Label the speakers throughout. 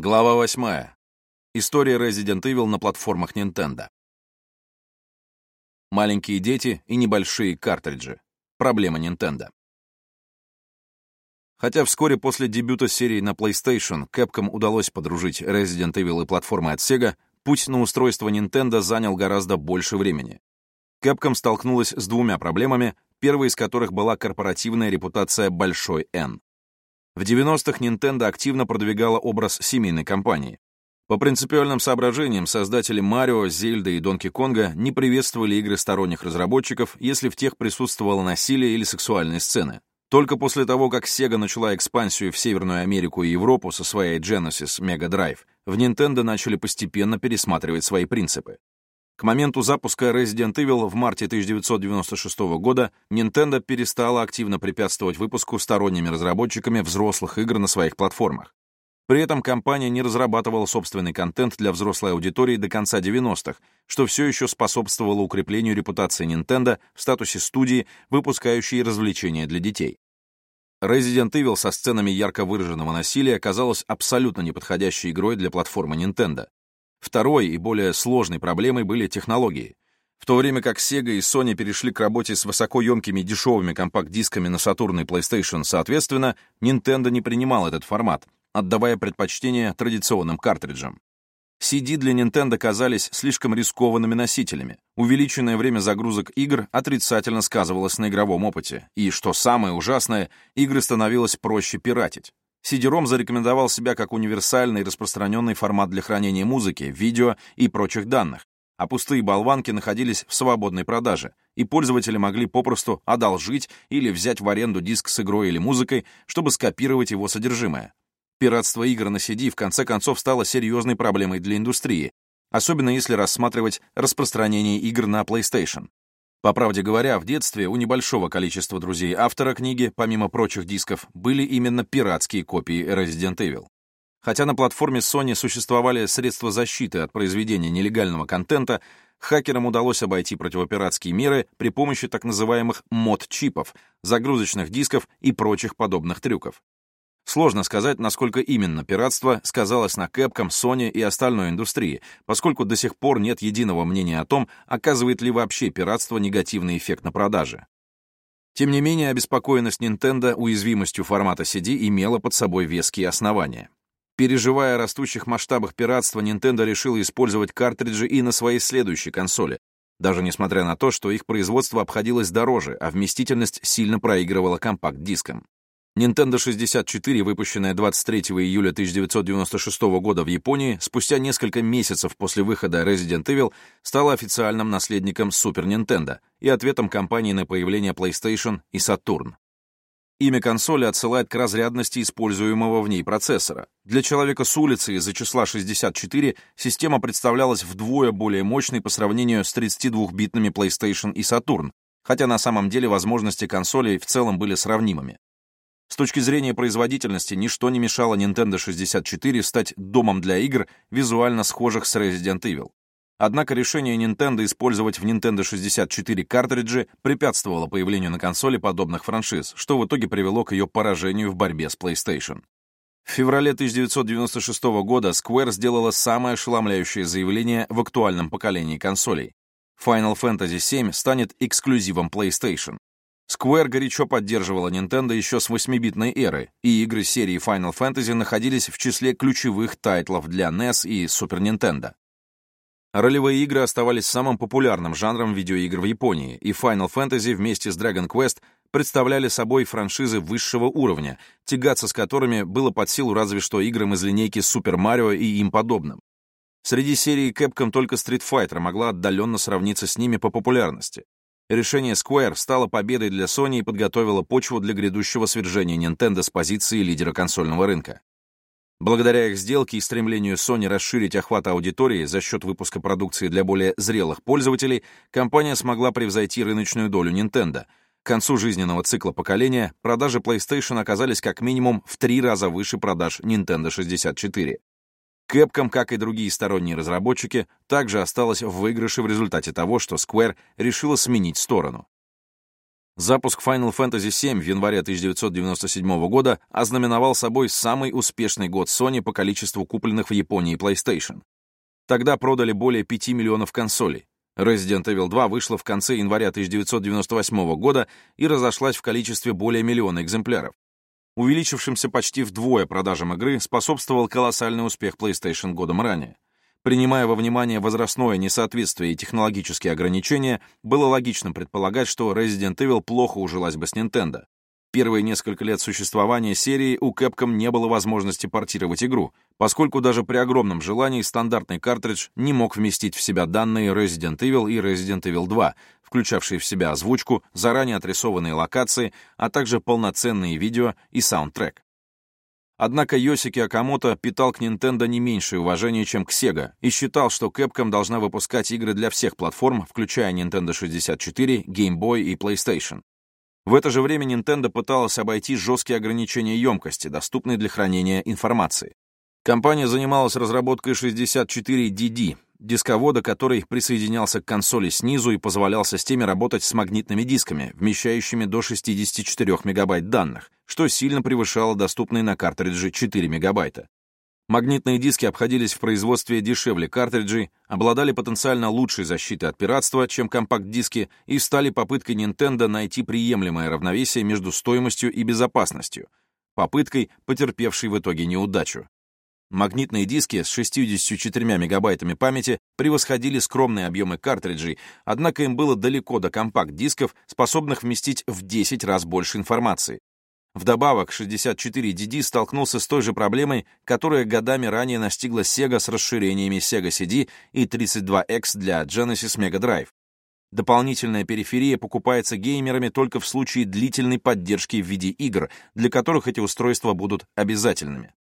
Speaker 1: Глава 8. История Resident Evil на платформах Nintendo. Маленькие дети и небольшие картриджи. Проблема Nintendo. Хотя вскоре после дебюта серии на PlayStation Capcom удалось подружить Resident Evil и платформы от Sega, путь на устройство Nintendo занял гораздо больше времени. Capcom столкнулась с двумя проблемами, первой из которых была корпоративная репутация Большой N. В 90-х Nintendo активно продвигала образ семейной компании. По принципиальным соображениям создатели Марио, Зельда и Донки Конга не приветствовали игры сторонних разработчиков, если в тех присутствовало насилие или сексуальные сцены. Только после того, как Sega начала экспансию в Северную Америку и Европу со своей Genesis Mega Drive, в Nintendo начали постепенно пересматривать свои принципы. К моменту запуска Resident Evil в марте 1996 года Nintendo перестала активно препятствовать выпуску сторонними разработчиками взрослых игр на своих платформах. При этом компания не разрабатывала собственный контент для взрослой аудитории до конца 90-х, что все еще способствовало укреплению репутации Nintendo в статусе студии, выпускающей развлечения для детей. Resident Evil со сценами ярко выраженного насилия оказалась абсолютно неподходящей игрой для платформы Nintendo. Второй и более сложной проблемой были технологии. В то время как Sega и Sony перешли к работе с высокоемкими дешевыми компакт-дисками на Saturn и PlayStation соответственно, Nintendo не принимал этот формат, отдавая предпочтение традиционным картриджам. CD для Nintendo казались слишком рискованными носителями. Увеличенное время загрузок игр отрицательно сказывалось на игровом опыте. И, что самое ужасное, игры становилось проще пиратить. CD-ROM зарекомендовал себя как универсальный распространенный формат для хранения музыки, видео и прочих данных, а пустые болванки находились в свободной продаже, и пользователи могли попросту одолжить или взять в аренду диск с игрой или музыкой, чтобы скопировать его содержимое. Пиратство игр на CD в конце концов стало серьезной проблемой для индустрии, особенно если рассматривать распространение игр на PlayStation. По правде говоря, в детстве у небольшого количества друзей автора книги, помимо прочих дисков, были именно пиратские копии Resident Evil. Хотя на платформе Sony существовали средства защиты от произведения нелегального контента, хакерам удалось обойти противопиратские меры при помощи так называемых мод-чипов, загрузочных дисков и прочих подобных трюков. Сложно сказать, насколько именно пиратство сказалось на Capcom, Sony и остальной индустрии, поскольку до сих пор нет единого мнения о том, оказывает ли вообще пиратство негативный эффект на продаже. Тем не менее, обеспокоенность Nintendo уязвимостью формата CD имела под собой веские основания. Переживая о растущих масштабах пиратства, Nintendo решила использовать картриджи и на своей следующей консоли, даже несмотря на то, что их производство обходилось дороже, а вместительность сильно проигрывала компакт-дискам. Nintendo 64, выпущенная 23 июля 1996 года в Японии, спустя несколько месяцев после выхода Resident Evil, стала официальным наследником Super Nintendo и ответом компании на появление PlayStation и Saturn. Имя консоли отсылает к разрядности используемого в ней процессора. Для человека с улицы из-за числа 64 система представлялась вдвое более мощной по сравнению с 32-битными PlayStation и Saturn, хотя на самом деле возможности консолей в целом были сравнимыми. С точки зрения производительности, ничто не мешало Nintendo 64 стать домом для игр, визуально схожих с Resident Evil. Однако решение Nintendo использовать в Nintendo 64 картриджи препятствовало появлению на консоли подобных франшиз, что в итоге привело к ее поражению в борьбе с PlayStation. В феврале 1996 года Square сделала самое ошеломляющее заявление в актуальном поколении консолей. Final Fantasy VII станет эксклюзивом PlayStation. Square горячо поддерживала Nintendo еще с 8-битной эры, и игры серии Final Fantasy находились в числе ключевых тайтлов для NES и Super Nintendo. Ролевые игры оставались самым популярным жанром видеоигр в Японии, и Final Fantasy вместе с Dragon Quest представляли собой франшизы высшего уровня, тягаться с которыми было под силу разве что играм из линейки Super Mario и им подобным. Среди серии Capcom только Street Fighter могла отдаленно сравниться с ними по популярности. Решение Square стало победой для Sony и подготовило почву для грядущего свержения Nintendo с позиции лидера консольного рынка. Благодаря их сделке и стремлению Sony расширить охват аудитории за счет выпуска продукции для более зрелых пользователей, компания смогла превзойти рыночную долю Nintendo. К концу жизненного цикла поколения продажи PlayStation оказались как минимум в три раза выше продаж Nintendo 64. Capcom, как и другие сторонние разработчики, также осталась в выигрыше в результате того, что Square решила сменить сторону. Запуск Final Fantasy VII в январе 1997 года ознаменовал собой самый успешный год Sony по количеству купленных в Японии PlayStation. Тогда продали более 5 миллионов консолей. Resident Evil 2 вышла в конце января 1998 года и разошлась в количестве более миллиона экземпляров. Увеличившимся почти вдвое продажам игры способствовал колоссальный успех PlayStation годом ранее. Принимая во внимание возрастное несоответствие и технологические ограничения, было логично предполагать, что Resident Evil плохо ужилась бы с Nintendo. Первые несколько лет существования серии у Capcom не было возможности портировать игру, поскольку даже при огромном желании стандартный картридж не мог вместить в себя данные Resident Evil и Resident Evil 2, включавшие в себя озвучку, заранее отрисованные локации, а также полноценные видео и саундтрек. Однако Йосики Акамото питал к Nintendo не меньшее уважение, чем к Sega, и считал, что Capcom должна выпускать игры для всех платформ, включая Nintendo 64, Game Boy и PlayStation. В это же время Nintendo пыталась обойти жесткие ограничения емкости, доступные для хранения информации. Компания занималась разработкой 64DD, дисковода, который присоединялся к консоли снизу и позволял системе работать с магнитными дисками, вмещающими до 64 мегабайт данных, что сильно превышало доступные на картридже 4 мегабайта. Магнитные диски обходились в производстве дешевле картриджей, обладали потенциально лучшей защитой от пиратства, чем компакт-диски, и стали попыткой Nintendo найти приемлемое равновесие между стоимостью и безопасностью, попыткой, потерпевшей в итоге неудачу. Магнитные диски с 64 мегабайтами памяти превосходили скромные объемы картриджей, однако им было далеко до компакт-дисков, способных вместить в 10 раз больше информации. Вдобавок, 64DD столкнулся с той же проблемой, которая годами ранее настигла Sega с расширениями Sega CD и 32X для Genesis Mega Drive. Дополнительная периферия покупается геймерами только в случае длительной поддержки в виде игр, для которых эти устройства будут обязательными.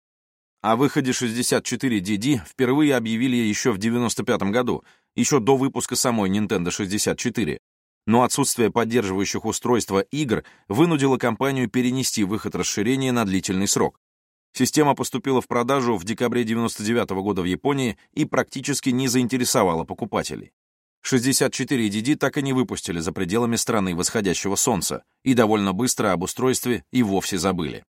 Speaker 1: О выходе 64DD впервые объявили еще в 95 году, еще до выпуска самой Nintendo 64. Но отсутствие поддерживающих устройства игр вынудило компанию перенести выход расширения на длительный срок. Система поступила в продажу в декабре 99 года в Японии и практически не заинтересовала покупателей. 64DD так и не выпустили за пределами страны восходящего солнца, и довольно быстро об устройстве и вовсе забыли.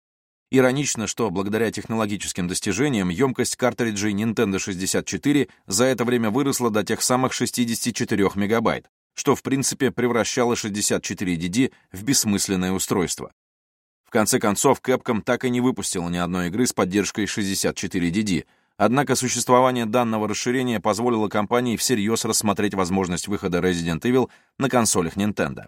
Speaker 1: Иронично, что благодаря технологическим достижениям емкость картриджей Nintendo 64 за это время выросла до тех самых 64 мегабайт, что в принципе превращало 64DD в бессмысленное устройство. В конце концов, Capcom так и не выпустила ни одной игры с поддержкой 64DD, однако существование данного расширения позволило компании всерьез рассмотреть возможность выхода Resident Evil на консолях Nintendo.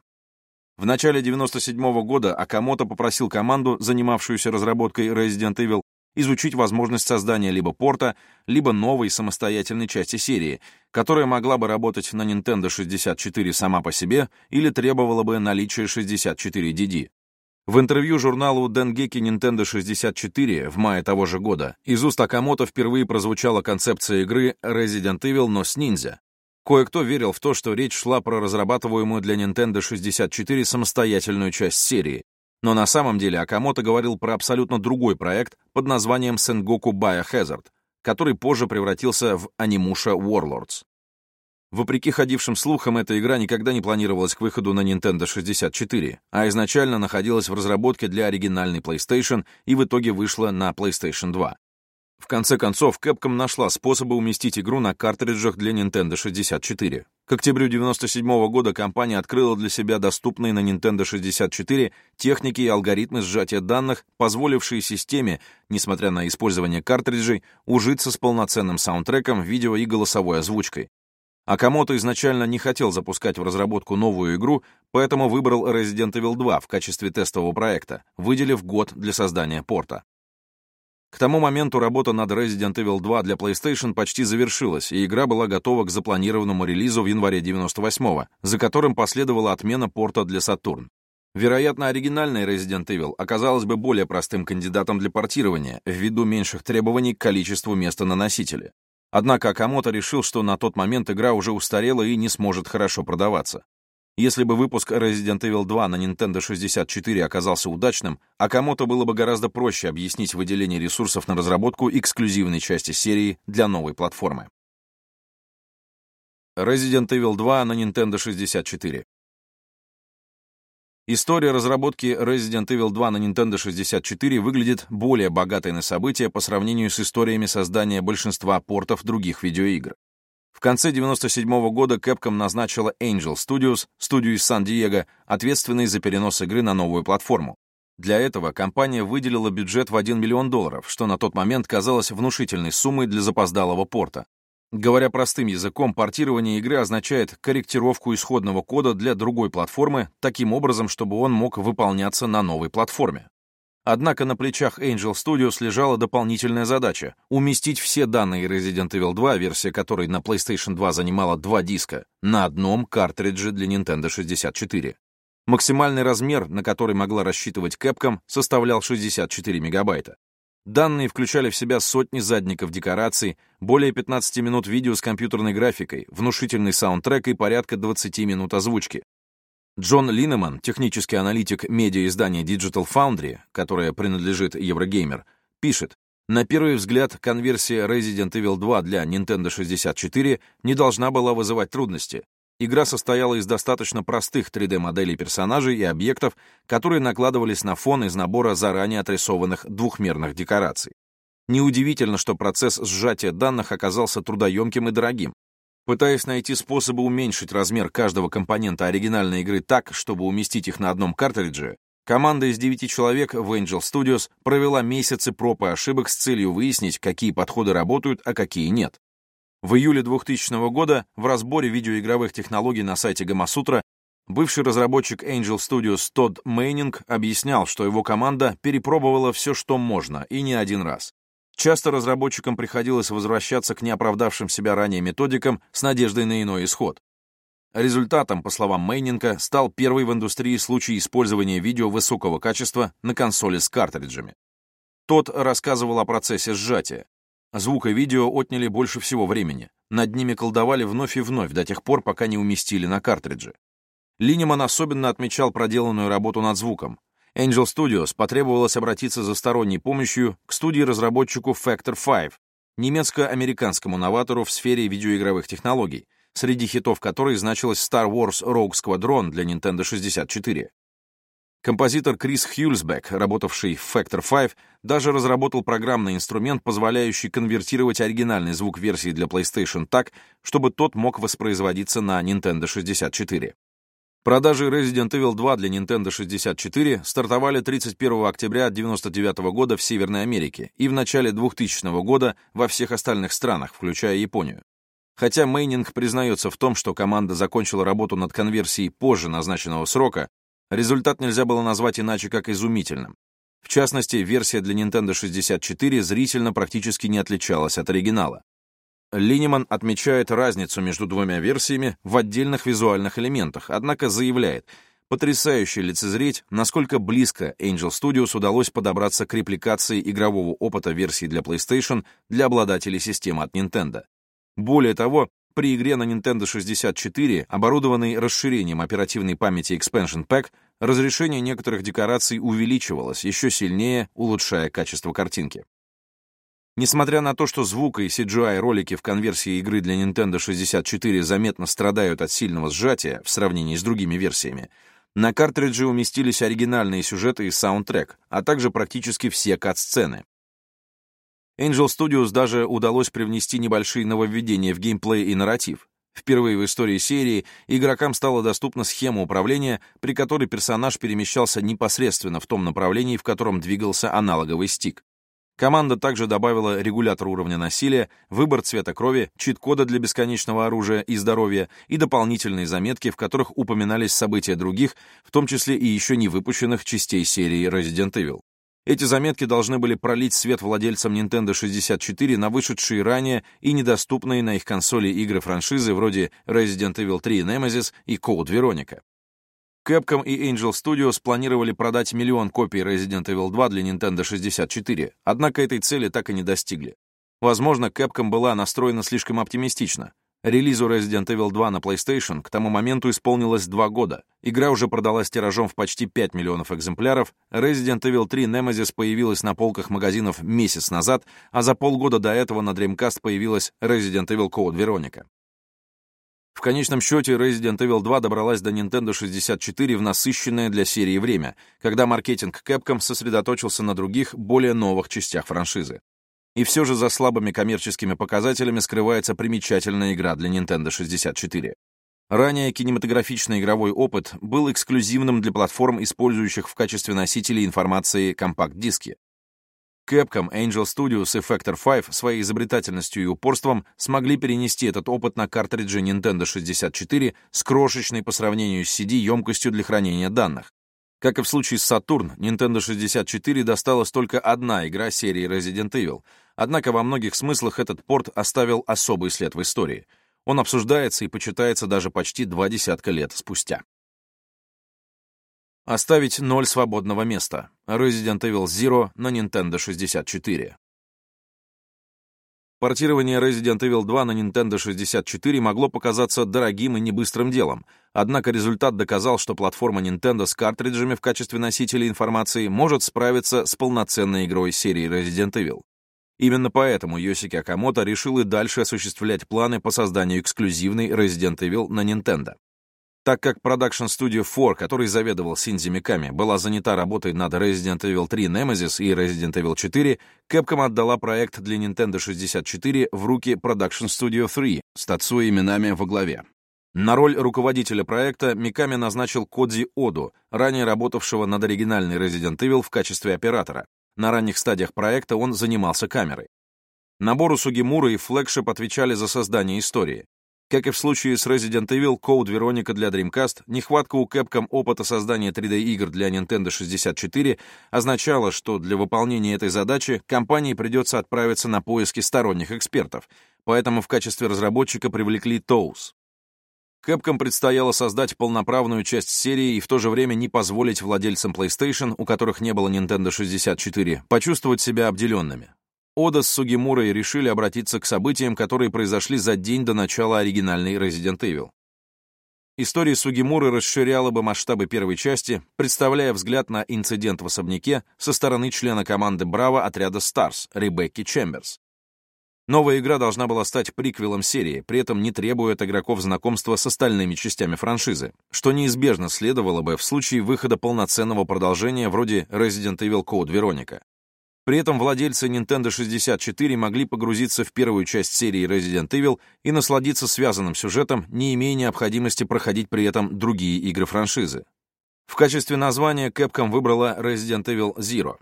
Speaker 1: В начале 97 -го года Акамото попросил команду, занимавшуюся разработкой Resident Evil, изучить возможность создания либо порта, либо новой самостоятельной части серии, которая могла бы работать на Nintendo 64 сама по себе или требовала бы наличия 64DD. В интервью журналу Dengeki Nintendo 64 в мае того же года из уст Акамото впервые прозвучала концепция игры Resident Evil, но с ниндзя, Кое-кто верил в то, что речь шла про разрабатываемую для Nintendo 64 самостоятельную часть серии. Но на самом деле Акамото говорил про абсолютно другой проект под названием Sengoku Biohazard, который позже превратился в Animusha Warlords. Вопреки ходившим слухам, эта игра никогда не планировалась к выходу на Nintendo 64, а изначально находилась в разработке для оригинальной PlayStation и в итоге вышла на PlayStation 2. В конце концов, Capcom нашла способы уместить игру на картриджах для Nintendo 64. К октябрю 1997 -го года компания открыла для себя доступные на Nintendo 64 техники и алгоритмы сжатия данных, позволившие системе, несмотря на использование картриджей, ужиться с полноценным саундтреком, видео и голосовой озвучкой. Акамото изначально не хотел запускать в разработку новую игру, поэтому выбрал Resident Evil 2 в качестве тестового проекта, выделив год для создания порта. К тому моменту работа над Resident Evil 2 для PlayStation почти завершилась, и игра была готова к запланированному релизу в январе 98-го, за которым последовала отмена порта для Saturn. Вероятно, оригинальный Resident Evil оказалась бы более простым кандидатом для портирования, ввиду меньших требований к количеству места на носителе. Однако Акамото решил, что на тот момент игра уже устарела и не сможет хорошо продаваться. Если бы выпуск Resident Evil 2 на Nintendo 64 оказался удачным, а кому-то было бы гораздо проще объяснить выделение ресурсов на разработку эксклюзивной части серии для новой платформы. Resident Evil 2 на Nintendo 64 История разработки Resident Evil 2 на Nintendo 64 выглядит более богатой на события по сравнению с историями создания большинства портов других видеоигр. В конце 1997 -го года Capcom назначила Angel Studios, студию из Сан-Диего, ответственной за перенос игры на новую платформу. Для этого компания выделила бюджет в 1 миллион долларов, что на тот момент казалось внушительной суммой для запоздалого порта. Говоря простым языком, портирование игры означает корректировку исходного кода для другой платформы таким образом, чтобы он мог выполняться на новой платформе. Однако на плечах Angel Studios лежала дополнительная задача — уместить все данные Resident Evil 2, версия которой на PlayStation 2 занимала два диска, на одном картридже для Nintendo 64. Максимальный размер, на который могла рассчитывать Capcom, составлял 64 мегабайта. Данные включали в себя сотни задников декораций, более 15 минут видео с компьютерной графикой, внушительный саундтрек и порядка 20 минут озвучки. Джон Линнеман, технический аналитик медиа-издания Digital Foundry, которое принадлежит Eurogamer, пишет, на первый взгляд, конверсия Resident Evil 2 для Nintendo 64 не должна была вызывать трудности. Игра состояла из достаточно простых 3D-моделей персонажей и объектов, которые накладывались на фон из набора заранее отрисованных двухмерных декораций. Неудивительно, что процесс сжатия данных оказался трудоемким и дорогим. Пытаясь найти способы уменьшить размер каждого компонента оригинальной игры так, чтобы уместить их на одном картридже, команда из 9 человек в Angel Studios провела месяцы проб и ошибок с целью выяснить, какие подходы работают, а какие нет. В июле 2000 года в разборе видеоигровых технологий на сайте Гамасутра бывший разработчик Angel Studios Тодд Мейнинг объяснял, что его команда перепробовала все, что можно, и не один раз. Часто разработчикам приходилось возвращаться к неоправдавшим себя ранее методикам с надеждой на иной исход. Результатом, по словам Мейнинга, стал первый в индустрии случай использования видео высокого качества на консоли с картриджами. Тот рассказывал о процессе сжатия. Звук и видео отняли больше всего времени. Над ними колдовали вновь и вновь до тех пор, пока не уместили на картридже. Линеман особенно отмечал проделанную работу над звуком. Angel Studios потребовалось обратиться за сторонней помощью к студии-разработчику Factor 5, немецко-американскому новатору в сфере видеоигровых технологий, среди хитов которой значилась Star Wars Rogue Squadron для Nintendo 64. Композитор Крис Хьюльсбек, работавший в Factor 5, даже разработал программный инструмент, позволяющий конвертировать оригинальный звук версии для PlayStation так, чтобы тот мог воспроизводиться на Nintendo 64. Продажи Resident Evil 2 для Nintendo 64 стартовали 31 октября 1999 года в Северной Америке и в начале 2000 года во всех остальных странах, включая Японию. Хотя Мейнинг признается в том, что команда закончила работу над конверсией позже назначенного срока, Результат нельзя было назвать иначе, как изумительным. В частности, версия для Nintendo 64 зрительно практически не отличалась от оригинала. Линеман отмечает разницу между двумя версиями в отдельных визуальных элементах, однако заявляет, потрясающе лицезреть, насколько близко Angel Studios удалось подобраться к репликации игрового опыта версии для PlayStation для обладателей системы от Nintendo. Более того, при игре на Nintendo 64, оборудованной расширением оперативной памяти Expansion Pack, разрешение некоторых декораций увеличивалось, еще сильнее улучшая качество картинки. Несмотря на то, что звук и CGI-ролики в конверсии игры для Nintendo 64 заметно страдают от сильного сжатия в сравнении с другими версиями, на картридже уместились оригинальные сюжеты и саундтрек, а также практически все кат-сцены. Angel Studios даже удалось привнести небольшие нововведения в геймплей и нарратив. Впервые в истории серии игрокам стала доступна схема управления, при которой персонаж перемещался непосредственно в том направлении, в котором двигался аналоговый стик. Команда также добавила регулятор уровня насилия, выбор цвета крови, чит-кода для бесконечного оружия и здоровья и дополнительные заметки, в которых упоминались события других, в том числе и еще не выпущенных частей серии Resident Evil. Эти заметки должны были пролить свет владельцам Nintendo 64 на вышедшие ранее и недоступные на их консоли игры франшизы вроде Resident Evil 3 Nemesis и Code Veronica. Capcom и Angel Studios планировали продать миллион копий Resident Evil 2 для Nintendo 64, однако этой цели так и не достигли. Возможно, Capcom была настроена слишком оптимистично. Релизу Resident Evil 2 на PlayStation к тому моменту исполнилось два года. Игра уже продалась тиражом в почти 5 миллионов экземпляров, Resident Evil 3 Nemesis появилась на полках магазинов месяц назад, а за полгода до этого на Dreamcast появилась Resident Evil Code Veronica. В конечном счете Resident Evil 2 добралась до Nintendo 64 в насыщенное для серии время, когда маркетинг Capcom сосредоточился на других, более новых частях франшизы. И все же за слабыми коммерческими показателями скрывается примечательная игра для Nintendo 64. Ранее кинематографичный игровой опыт был эксклюзивным для платформ, использующих в качестве носителей информации компакт-диски. Capcom, Angel Studios и Factor 5 своей изобретательностью и упорством смогли перенести этот опыт на картридже Nintendo 64 с крошечной по сравнению с CD емкостью для хранения данных. Как и в случае с Saturn, Nintendo 64 досталась только одна игра серии Resident Evil, однако во многих смыслах этот порт оставил особый след в истории. Он обсуждается и почитается даже почти два десятка лет спустя. Оставить ноль свободного места. Resident Evil Zero на Nintendo 64. Портирование Resident Evil 2 на Nintendo 64 могло показаться дорогим и небыстрым делом, однако результат доказал, что платформа Nintendo с картриджами в качестве носителя информации может справиться с полноценной игрой серии Resident Evil. Именно поэтому Йосики Акамото решил и дальше осуществлять планы по созданию эксклюзивной Resident Evil на Nintendo. Так как Studio 4, который заведовал Синзи Миками, была занята работой над Resident Evil 3 Nemesis и Resident Evil 4, Capcom отдала проект для Nintendo 64 в руки Production Studio 3 с Тацуи Минами во главе. На роль руководителя проекта Миками назначил Кодзи Оду, ранее работавшего над оригинальной Resident Evil в качестве оператора. На ранних стадиях проекта он занимался камерой. Набору Сугимура и Флэгшип отвечали за создание истории. Как и в случае с Resident Evil Code Veronica для Dreamcast, нехватка у Capcom опыта создания 3D-игр для Nintendo 64 означала, что для выполнения этой задачи компании придется отправиться на поиски сторонних экспертов, поэтому в качестве разработчика привлекли Toes. Capcom предстояло создать полноправную часть серии и в то же время не позволить владельцам PlayStation, у которых не было Nintendo 64, почувствовать себя обделенными. Ода с Сугимурой решили обратиться к событиям, которые произошли за день до начала оригинальной Resident Evil. История Сугимуры расширяла бы масштабы первой части, представляя взгляд на инцидент в особняке со стороны члена команды Браво отряда Stars Ребекки Чемберс. Новая игра должна была стать приквелом серии, при этом не требуя от игроков знакомства с остальными частями франшизы, что неизбежно следовало бы в случае выхода полноценного продолжения вроде Resident Evil Code Veronica. При этом владельцы Nintendo 64 могли погрузиться в первую часть серии Resident Evil и насладиться связанным сюжетом, не имея необходимости проходить при этом другие игры франшизы. В качестве названия Capcom выбрала Resident Evil Zero.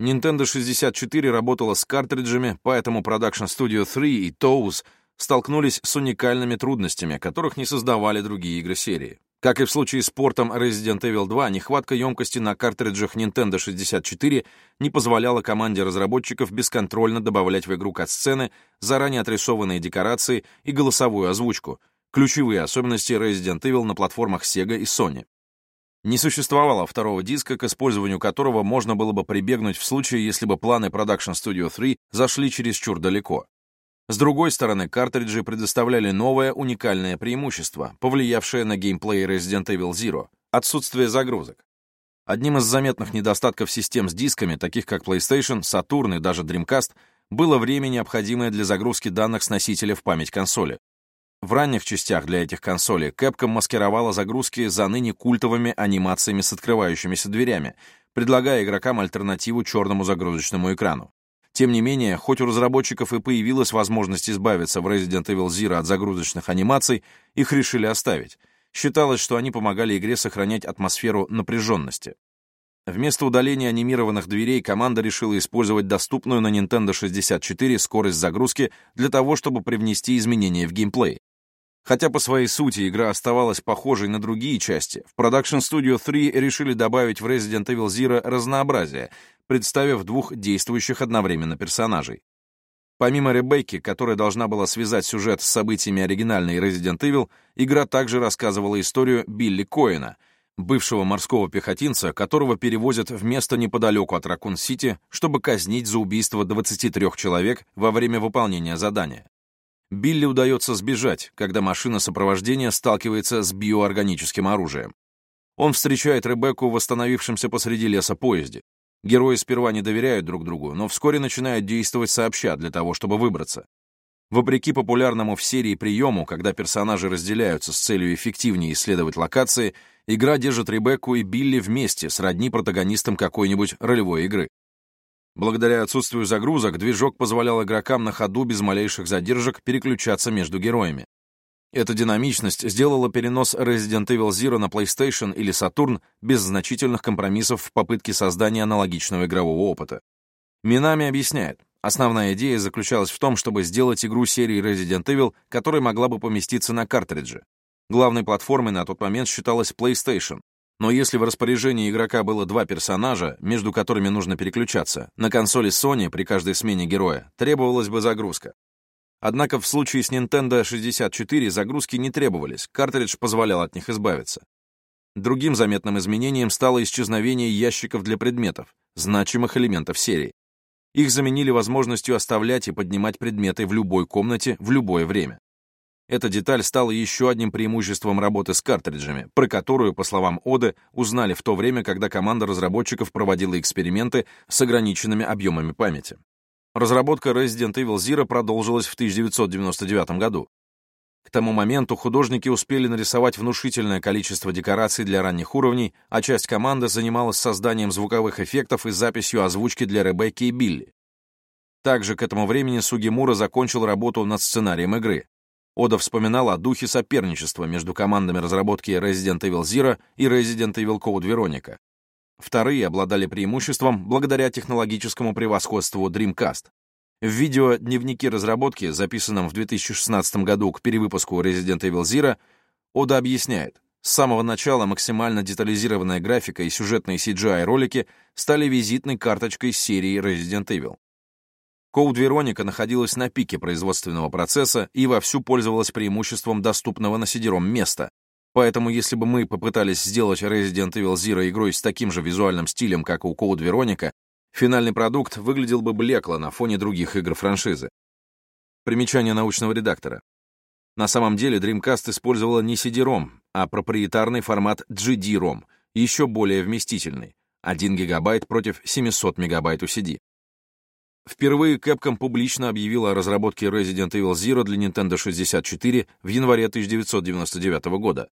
Speaker 1: Nintendo 64 работала с картриджами, поэтому Production Studio 3 и Toes столкнулись с уникальными трудностями, которых не создавали другие игры серии. Как и в случае с портом Resident Evil 2, нехватка емкости на картриджах Nintendo 64 не позволяла команде разработчиков бесконтрольно добавлять в игру кат-сцены, заранее отрисованные декорации и голосовую озвучку, ключевые особенности Resident Evil на платформах Sega и Sony. Не существовало второго диска, к использованию которого можно было бы прибегнуть в случае, если бы планы Production Studio 3 зашли чересчур далеко. С другой стороны, картриджи предоставляли новое уникальное преимущество, повлиявшее на геймплей Resident Evil Zero — отсутствие загрузок. Одним из заметных недостатков систем с дисками, таких как PlayStation, Saturn и даже Dreamcast, было время, необходимое для загрузки данных с носителя в память консоли. В ранних частях для этих консолей Capcom маскировала загрузки за ныне культовыми анимациями с открывающимися дверями, предлагая игрокам альтернативу черному загрузочному экрану. Тем не менее, хоть у разработчиков и появилась возможность избавиться в Resident Evil Zero от загрузочных анимаций, их решили оставить. Считалось, что они помогали игре сохранять атмосферу напряженности. Вместо удаления анимированных дверей команда решила использовать доступную на Nintendo 64 скорость загрузки для того, чтобы привнести изменения в геймплей. Хотя по своей сути игра оставалась похожей на другие части, в Production Studio 3 решили добавить в Resident Evil Zero разнообразие, представив двух действующих одновременно персонажей. Помимо Ребекки, которая должна была связать сюжет с событиями оригинальной Resident Evil, игра также рассказывала историю Билли Коэна, бывшего морского пехотинца, которого перевозят в место неподалеку от Ракун-Сити, чтобы казнить за убийство 23 человек во время выполнения задания. Билли удается сбежать, когда машина сопровождения сталкивается с биоорганическим оружием. Он встречает Ребекку в восстановившемся посреди леса поезде. Герои сперва не доверяют друг другу, но вскоре начинают действовать сообща для того, чтобы выбраться. Вопреки популярному в серии приему, когда персонажи разделяются с целью эффективнее исследовать локации, игра держит Ребекку и Билли вместе, сродни протагонистам какой-нибудь ролевой игры. Благодаря отсутствию загрузок, движок позволял игрокам на ходу без малейших задержек переключаться между героями. Эта динамичность сделала перенос Resident Evil Zero на PlayStation или Saturn без значительных компромиссов в попытке создания аналогичного игрового опыта. Минами объясняет, Основная идея заключалась в том, чтобы сделать игру серии Resident Evil, которая могла бы поместиться на картридже. Главной платформой на тот момент считалась PlayStation. Но если в распоряжении игрока было два персонажа, между которыми нужно переключаться, на консоли Sony при каждой смене героя требовалась бы загрузка. Однако в случае с Nintendo 64 загрузки не требовались, картридж позволял от них избавиться. Другим заметным изменением стало исчезновение ящиков для предметов, значимых элементов серии. Их заменили возможностью оставлять и поднимать предметы в любой комнате в любое время. Эта деталь стала еще одним преимуществом работы с картриджами, про которую, по словам Оды, узнали в то время, когда команда разработчиков проводила эксперименты с ограниченными объемами памяти. Разработка Resident Evil Zero продолжилась в 1999 году. К тому моменту художники успели нарисовать внушительное количество декораций для ранних уровней, а часть команды занималась созданием звуковых эффектов и записью озвучки для Ребекки и Билли. Также к этому времени Сугимура закончил работу над сценарием игры. Ода вспоминал о духе соперничества между командами разработки Resident Evil Zero и Resident Evil Code Veronica. Вторые обладали преимуществом благодаря технологическому превосходству Dreamcast. В видео «Дневники разработки», записанном в 2016 году к перевыпуску Resident Evil Zero, Ода объясняет, с самого начала максимально детализированная графика и сюжетные CGI-ролики стали визитной карточкой серии Resident Evil. Code Veronica находилась на пике производственного процесса и вовсю пользовалась преимуществом доступного на сидером места. Поэтому если бы мы попытались сделать Resident Evil Zero игрой с таким же визуальным стилем, как у Code Veronica, Финальный продукт выглядел бы блекло на фоне других игр франшизы. Примечание научного редактора. На самом деле Dreamcast использовала не CD-ROM, а проприетарный формат GD-ROM, еще более вместительный — 1 гигабайт против 700 мегабайт у CD. Впервые Capcom публично объявила о разработке Resident Evil Zero для Nintendo 64 в январе 1999 года.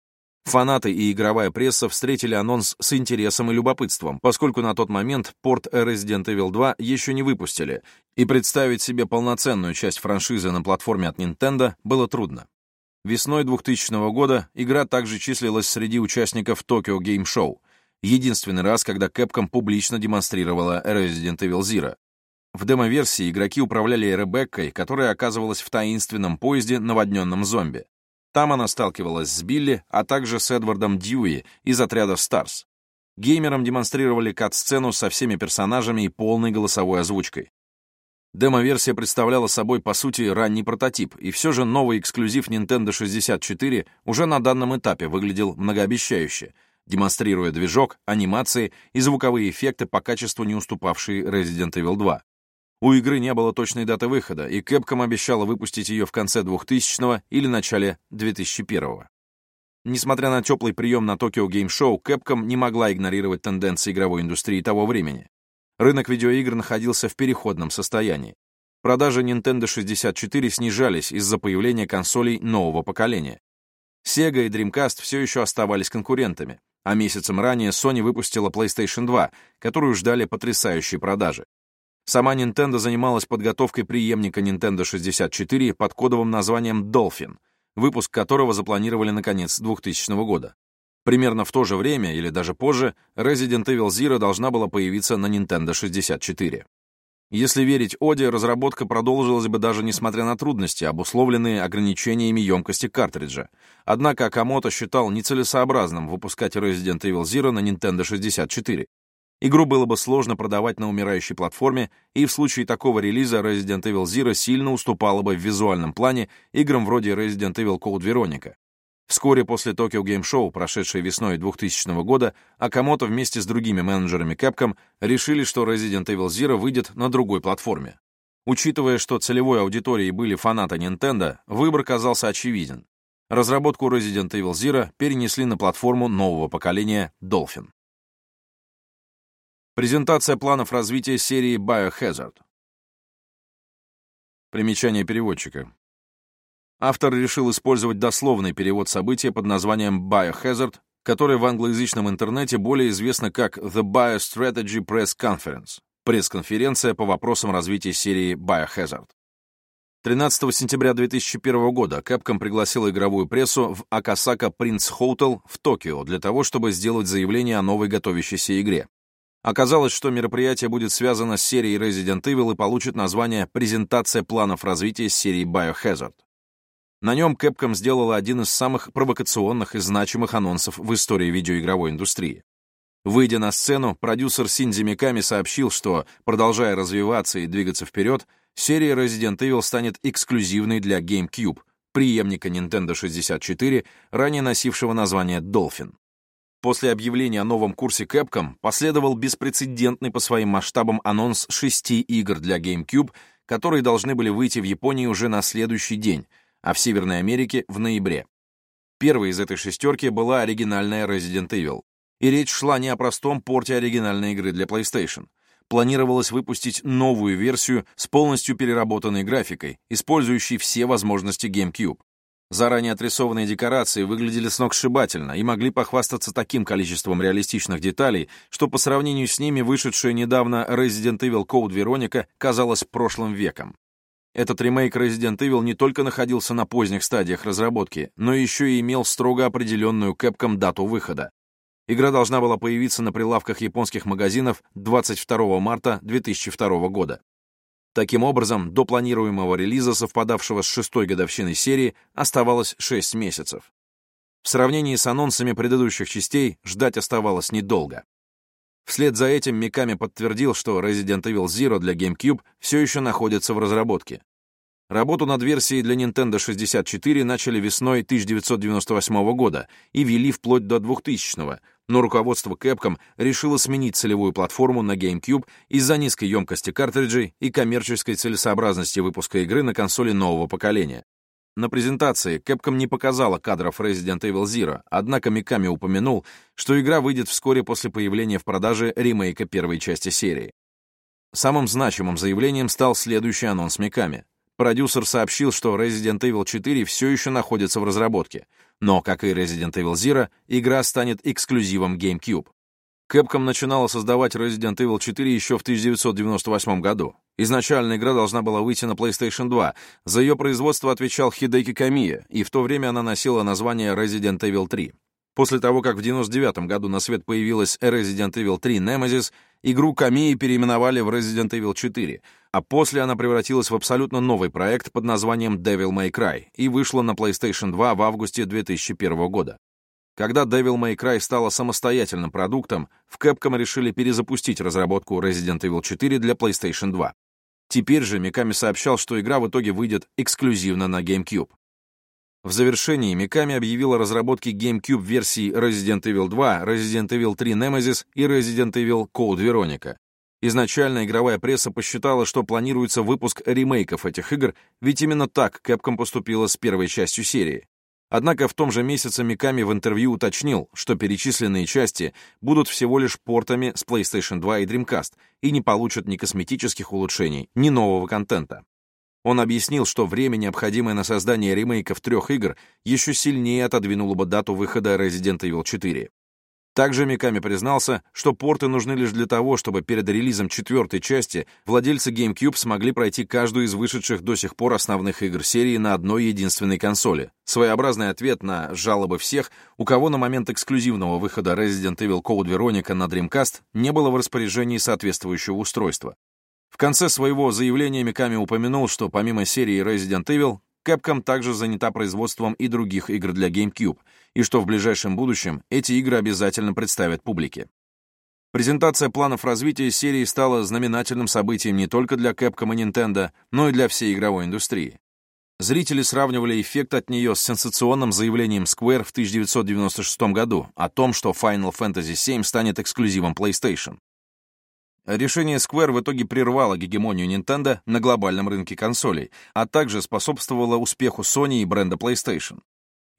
Speaker 1: Фанаты и игровая пресса встретили анонс с интересом и любопытством, поскольку на тот момент порт Resident Evil 2 еще не выпустили, и представить себе полноценную часть франшизы на платформе от Nintendo было трудно. Весной 2000 года игра также числилась среди участников Tokyo Game Show, единственный раз, когда Capcom публично демонстрировала Resident Evil Zero. В демо-версии игроки управляли Ребеккой, которая оказывалась в таинственном поезде, наводненном зомби. Там она сталкивалась с Билли, а также с Эдвардом Дьюи из отряда Старс. Геймерам демонстрировали кат-сцену со всеми персонажами и полной голосовой озвучкой. Демо-версия представляла собой, по сути, ранний прототип, и все же новый эксклюзив Nintendo 64 уже на данном этапе выглядел многообещающе, демонстрируя движок, анимации и звуковые эффекты по качеству не уступавшие Resident Evil 2. У игры не было точной даты выхода, и Capcom обещала выпустить ее в конце 2000-го или начале 2001-го. Несмотря на теплый прием на Tokyo Game Show, Capcom не могла игнорировать тенденции игровой индустрии того времени. Рынок видеоигр находился в переходном состоянии. Продажи Nintendo 64 снижались из-за появления консолей нового поколения. Sega и Dreamcast все еще оставались конкурентами, а месяцем ранее Sony выпустила PlayStation 2, которую ждали потрясающие продажи. Сама Nintendo занималась подготовкой преемника Nintendo 64 под кодовым названием Dolphin, выпуск которого запланировали на конец 2000 года. Примерно в то же время, или даже позже, Resident Evil Zero должна была появиться на Nintendo 64. Если верить Оде, разработка продолжилась бы даже несмотря на трудности, обусловленные ограничениями емкости картриджа. Однако Акамото считал нецелесообразным выпускать Resident Evil Zero на Nintendo 64. Игру было бы сложно продавать на умирающей платформе, и в случае такого релиза Resident Evil Zero сильно уступала бы в визуальном плане играм вроде Resident Evil Code Veronica. Вскоре после Tokyo Game Show, прошедшей весной 2000 года, Акамото вместе с другими менеджерами Capcom решили, что Resident Evil Zero выйдет на другой платформе. Учитывая, что целевой аудиторией были фанаты Nintendo, выбор казался очевиден. Разработку Resident Evil Zero перенесли на платформу нового поколения Dolphin. Презентация планов развития серии Biohazard. Примечание переводчика. Автор решил использовать дословный перевод события под названием Biohazard, которое в англоязычном интернете более известно как The Biostrategy Press Conference, пресс-конференция по вопросам развития серии Biohazard. 13 сентября 2001 года Capcom пригласила игровую прессу в Акасака Принц Hotel в Токио для того, чтобы сделать заявление о новой готовящейся игре. Оказалось, что мероприятие будет связано с серией Resident Evil и получит название «Презентация планов развития серии Biohazard». На нем Capcom сделала один из самых провокационных и значимых анонсов в истории видеоигровой индустрии. Выйдя на сцену, продюсер Синдзи Миками сообщил, что, продолжая развиваться и двигаться вперед, серия Resident Evil станет эксклюзивной для GameCube, преемника Nintendo 64, ранее носившего название Dolphin. После объявления о новом курсе Capcom последовал беспрецедентный по своим масштабам анонс шести игр для GameCube, которые должны были выйти в Японии уже на следующий день, а в Северной Америке — в ноябре. Первой из этой шестерки была оригинальная Resident Evil. И речь шла не о простом порте оригинальной игры для PlayStation. Планировалось выпустить новую версию с полностью переработанной графикой, использующей все возможности GameCube. Заранее отрисованные декорации выглядели сногсшибательно и могли похвастаться таким количеством реалистичных деталей, что по сравнению с ними вышедшая недавно Resident Evil Code Veronica казалась прошлым веком. Этот ремейк Resident Evil не только находился на поздних стадиях разработки, но еще и имел строго определенную Capcom дату выхода. Игра должна была появиться на прилавках японских магазинов 22 марта 2002 года. Таким образом, до планируемого релиза, совпадавшего с шестой годовщиной серии, оставалось 6 месяцев. В сравнении с анонсами предыдущих частей ждать оставалось недолго. Вслед за этим Миками подтвердил, что Resident Evil Zero для GameCube все еще находится в разработке. Работу над версией для Nintendo 64 начали весной 1998 года и вели вплоть до 2000-го, но руководство Capcom решило сменить целевую платформу на GameCube из-за низкой емкости картриджей и коммерческой целесообразности выпуска игры на консоли нового поколения. На презентации Capcom не показала кадров Resident Evil Zero, однако Миками упомянул, что игра выйдет вскоре после появления в продаже ремейка первой части серии. Самым значимым заявлением стал следующий анонс Миками. Продюсер сообщил, что Resident Evil 4 все еще находится в разработке, но, как и Resident Evil Zero, игра станет эксклюзивом GameCube. Capcom начинала создавать Resident Evil 4 еще в 1998 году. Изначально игра должна была выйти на PlayStation 2. За ее производство отвечал Хидеки Камия, и в то время она носила название Resident Evil 3. После того, как в 1999 году на свет появилась Resident Evil 3 Nemesis, игру Камии переименовали в Resident Evil 4, а после она превратилась в абсолютно новый проект под названием Devil May Cry и вышла на PlayStation 2 в августе 2001 года. Когда Devil May Cry стала самостоятельным продуктом, в Capcom решили перезапустить разработку Resident Evil 4 для PlayStation 2. Теперь же Миками сообщал, что игра в итоге выйдет эксклюзивно на GameCube. В завершении Миками объявил о разработке GameCube версий Resident Evil 2, Resident Evil 3 Nemesis и Resident Evil Code Veronica. Изначально игровая пресса посчитала, что планируется выпуск ремейков этих игр, ведь именно так Capcom поступила с первой частью серии. Однако в том же месяце Миками в интервью уточнил, что перечисленные части будут всего лишь портами с PlayStation 2 и Dreamcast и не получат ни косметических улучшений, ни нового контента. Он объяснил, что время, необходимое на создание ремейков трех игр, еще сильнее отодвинуло бы дату выхода Resident Evil 4. Также Миками признался, что порты нужны лишь для того, чтобы перед релизом четвертой части владельцы GameCube смогли пройти каждую из вышедших до сих пор основных игр серии на одной единственной консоли. Своеобразный ответ на жалобы всех, у кого на момент эксклюзивного выхода Resident Evil Code Veronica на Dreamcast не было в распоряжении соответствующего устройства. В конце своего заявления Миками упомянул, что помимо серии Resident Evil, Capcom также занята производством и других игр для GameCube, и что в ближайшем будущем эти игры обязательно представят публике. Презентация планов развития серии стала знаменательным событием не только для Capcom и Nintendo, но и для всей игровой индустрии. Зрители сравнивали эффект от нее с сенсационным заявлением Square в 1996 году о том, что Final Fantasy VII станет эксклюзивом PlayStation. Решение Square в итоге прервало гегемонию Nintendo на глобальном рынке консолей, а также способствовало успеху Sony и бренда PlayStation.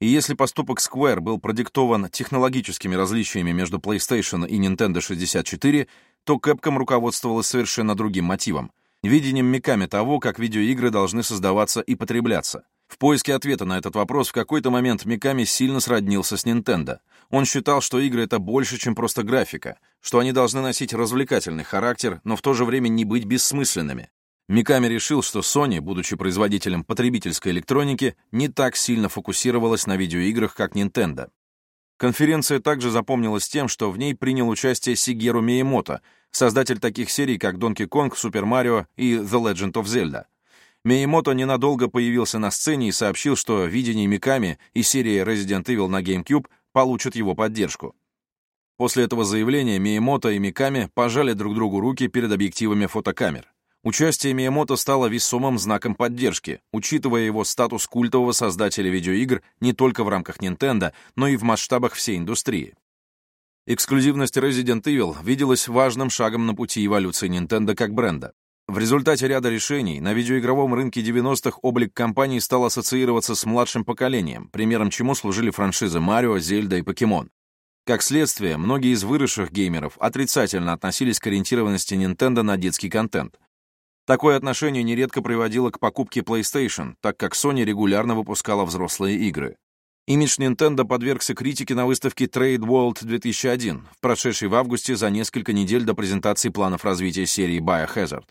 Speaker 1: И если поступок Square был продиктован технологическими различиями между PlayStation и Nintendo 64, то Capcom руководствовалась совершенно другим мотивом — видением Миками того, как видеоигры должны создаваться и потребляться. Поиске ответа на этот вопрос в какой-то момент Миками сильно сроднился с Nintendo. Он считал, что игры — это больше, чем просто графика, что они должны носить развлекательный характер, но в то же время не быть бессмысленными. Миками решил, что Sony, будучи производителем потребительской электроники, не так сильно фокусировалась на видеоиграх, как Nintendo. Конференция также запомнилась тем, что в ней принял участие Сигеру Миямото, создатель таких серий, как Donkey Kong, Super Mario и The Legend of Zelda. Миямото ненадолго появился на сцене и сообщил, что видение Миками и серия Resident Evil на GameCube получат его поддержку. После этого заявления Миямото и Миками пожали друг другу руки перед объективами фотокамер. Участие Миямото стало весомым знаком поддержки, учитывая его статус культового создателя видеоигр не только в рамках Nintendo, но и в масштабах всей индустрии. Эксклюзивность Resident Evil виделась важным шагом на пути эволюции Nintendo как бренда. В результате ряда решений на видеоигровом рынке 90-х облик компании стал ассоциироваться с младшим поколением, примером чему служили франшизы Марио, Зельда и Покемон. Как следствие, многие из выросших геймеров отрицательно относились к ориентированности Nintendo на детский контент. Такое отношение нередко приводило к покупке PlayStation, так как Sony регулярно выпускала взрослые игры. Имидж Nintendo подвергся критике на выставке Trade World 2001, прошедшей в августе за несколько недель до презентации планов развития серии Biohazard.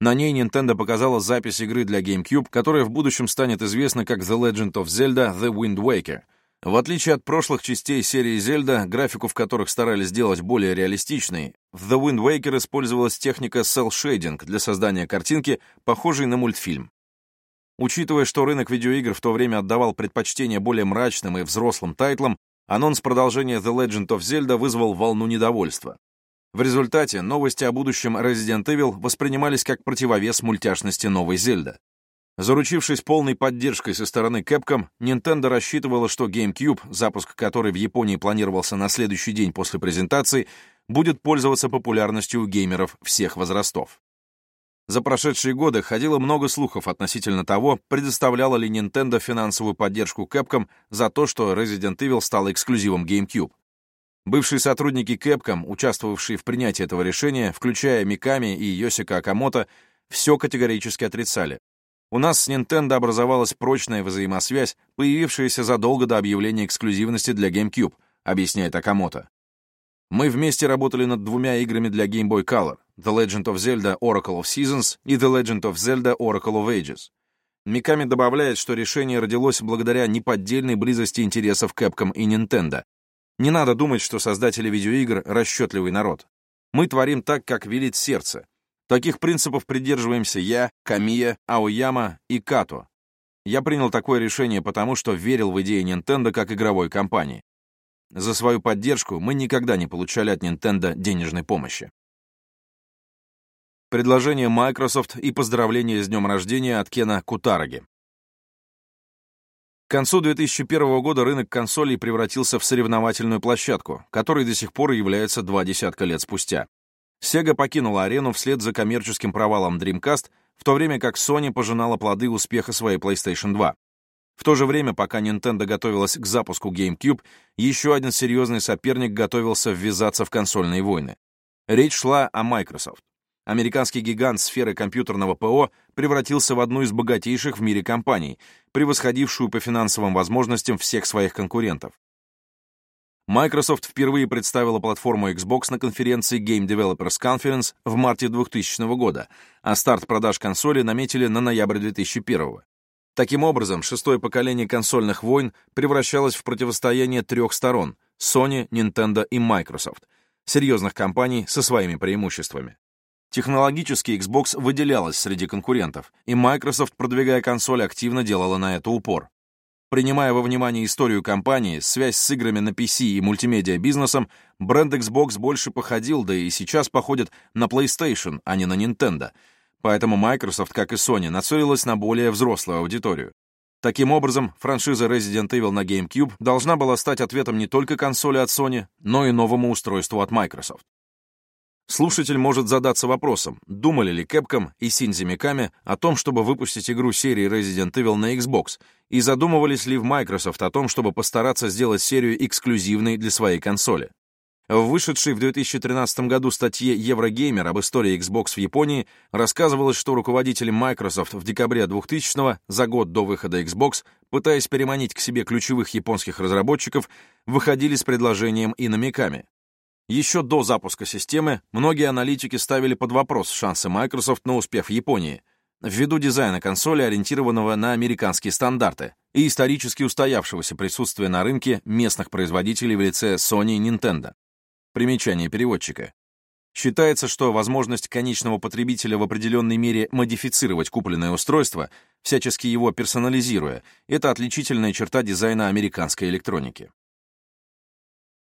Speaker 1: На ней Nintendo показала запись игры для GameCube, которая в будущем станет известна как The Legend of Zelda The Wind Waker — в отличие от прошлых частей серии Зельда, графику в которых старались сделать более реалистичной, в The Wind Waker использовалась техника Cell Shading для создания картинки, похожей на мультфильм. Учитывая, что рынок видеоигр в то время отдавал предпочтение более мрачным и взрослым тайтлам, анонс продолжения The Legend of Zelda вызвал волну недовольства. В результате новости о будущем Resident Evil воспринимались как противовес мультяшности новой Зельда. Заручившись полной поддержкой со стороны Capcom, Nintendo рассчитывала, что GameCube, запуск которой в Японии планировался на следующий день после презентации, будет пользоваться популярностью у геймеров всех возрастов. За прошедшие годы ходило много слухов относительно того, предоставляла ли Nintendo финансовую поддержку Capcom за то, что Resident Evil стал эксклюзивом GameCube. Бывшие сотрудники Capcom, участвовавшие в принятии этого решения, включая Миками и Йосика Акамото, все категорически отрицали, у нас с Nintendo образовалась прочная взаимосвязь, появившаяся задолго до объявления эксклюзивности для GameCube, объясняет Акамото. Мы вместе работали над двумя играми для Game Boy Color The Legend of Zelda Oracle of Seasons и The Legend of Zelda Oracle of Ages. Миками добавляет, что решение родилось благодаря неподдельной близости интересов Capcom и Nintendo. Не надо думать, что создатели видеоигр — расчетливый народ. Мы творим так, как велит сердце, Таких принципов придерживаемся я, Камия, Аояма и Като. Я принял такое решение потому, что верил в идеи Nintendo как игровой компании. За свою поддержку мы никогда не получали от Nintendo денежной помощи. Предложение Microsoft и поздравления с днем рождения от Кена Кутараги. К концу 2001 года рынок консолей превратился в соревновательную площадку, которой до сих пор является два десятка лет спустя. Sega покинула арену вслед за коммерческим провалом Dreamcast, в то время как Sony пожинала плоды успеха своей PlayStation 2. В то же время, пока Nintendo готовилась к запуску GameCube, еще один серьезный соперник готовился ввязаться в консольные войны. Речь шла о Microsoft. Американский гигант сферы компьютерного ПО превратился в одну из богатейших в мире компаний, превосходившую по финансовым возможностям всех своих конкурентов. Microsoft впервые представила платформу Xbox на конференции Game Developers Conference в марте 2000 года, а старт продаж консоли наметили на ноябрь 2001. Таким образом, шестое поколение консольных войн превращалось в противостояние трех сторон — Sony, Nintendo и Microsoft, серьезных компаний со своими преимуществами. Технологически Xbox выделялась среди конкурентов, и Microsoft, продвигая консоль, активно делала на это упор. Принимая во внимание историю компании, связь с играми на PC и мультимедиа-бизнесом, бренд Xbox больше походил, да и сейчас походит на PlayStation, а не на Nintendo. Поэтому Microsoft, как и Sony, нацелилась на более взрослую аудиторию. Таким образом, франшиза Resident Evil на GameCube должна была стать ответом не только консоли от Sony, но и новому устройству от Microsoft. Слушатель может задаться вопросом, думали ли Capcom и Синзи Миками о том, чтобы выпустить игру серии Resident Evil на Xbox, и задумывались ли в Microsoft о том, чтобы постараться сделать серию эксклюзивной для своей консоли. В вышедшей в 2013 году статье Еврогеймер об истории Xbox в Японии рассказывалось, что руководители Microsoft в декабре 2000 за год до выхода Xbox, пытаясь переманить к себе ключевых японских разработчиков, выходили с предложением и намеками. Еще до запуска системы многие аналитики ставили под вопрос шансы Microsoft на успех в Японии, ввиду дизайна консоли, ориентированного на американские стандарты, и исторически устоявшегося присутствия на рынке местных производителей в лице Sony и Nintendo. Примечание переводчика. Считается, что возможность конечного потребителя в определенной мере модифицировать купленное устройство, всячески его персонализируя, это отличительная черта дизайна американской электроники.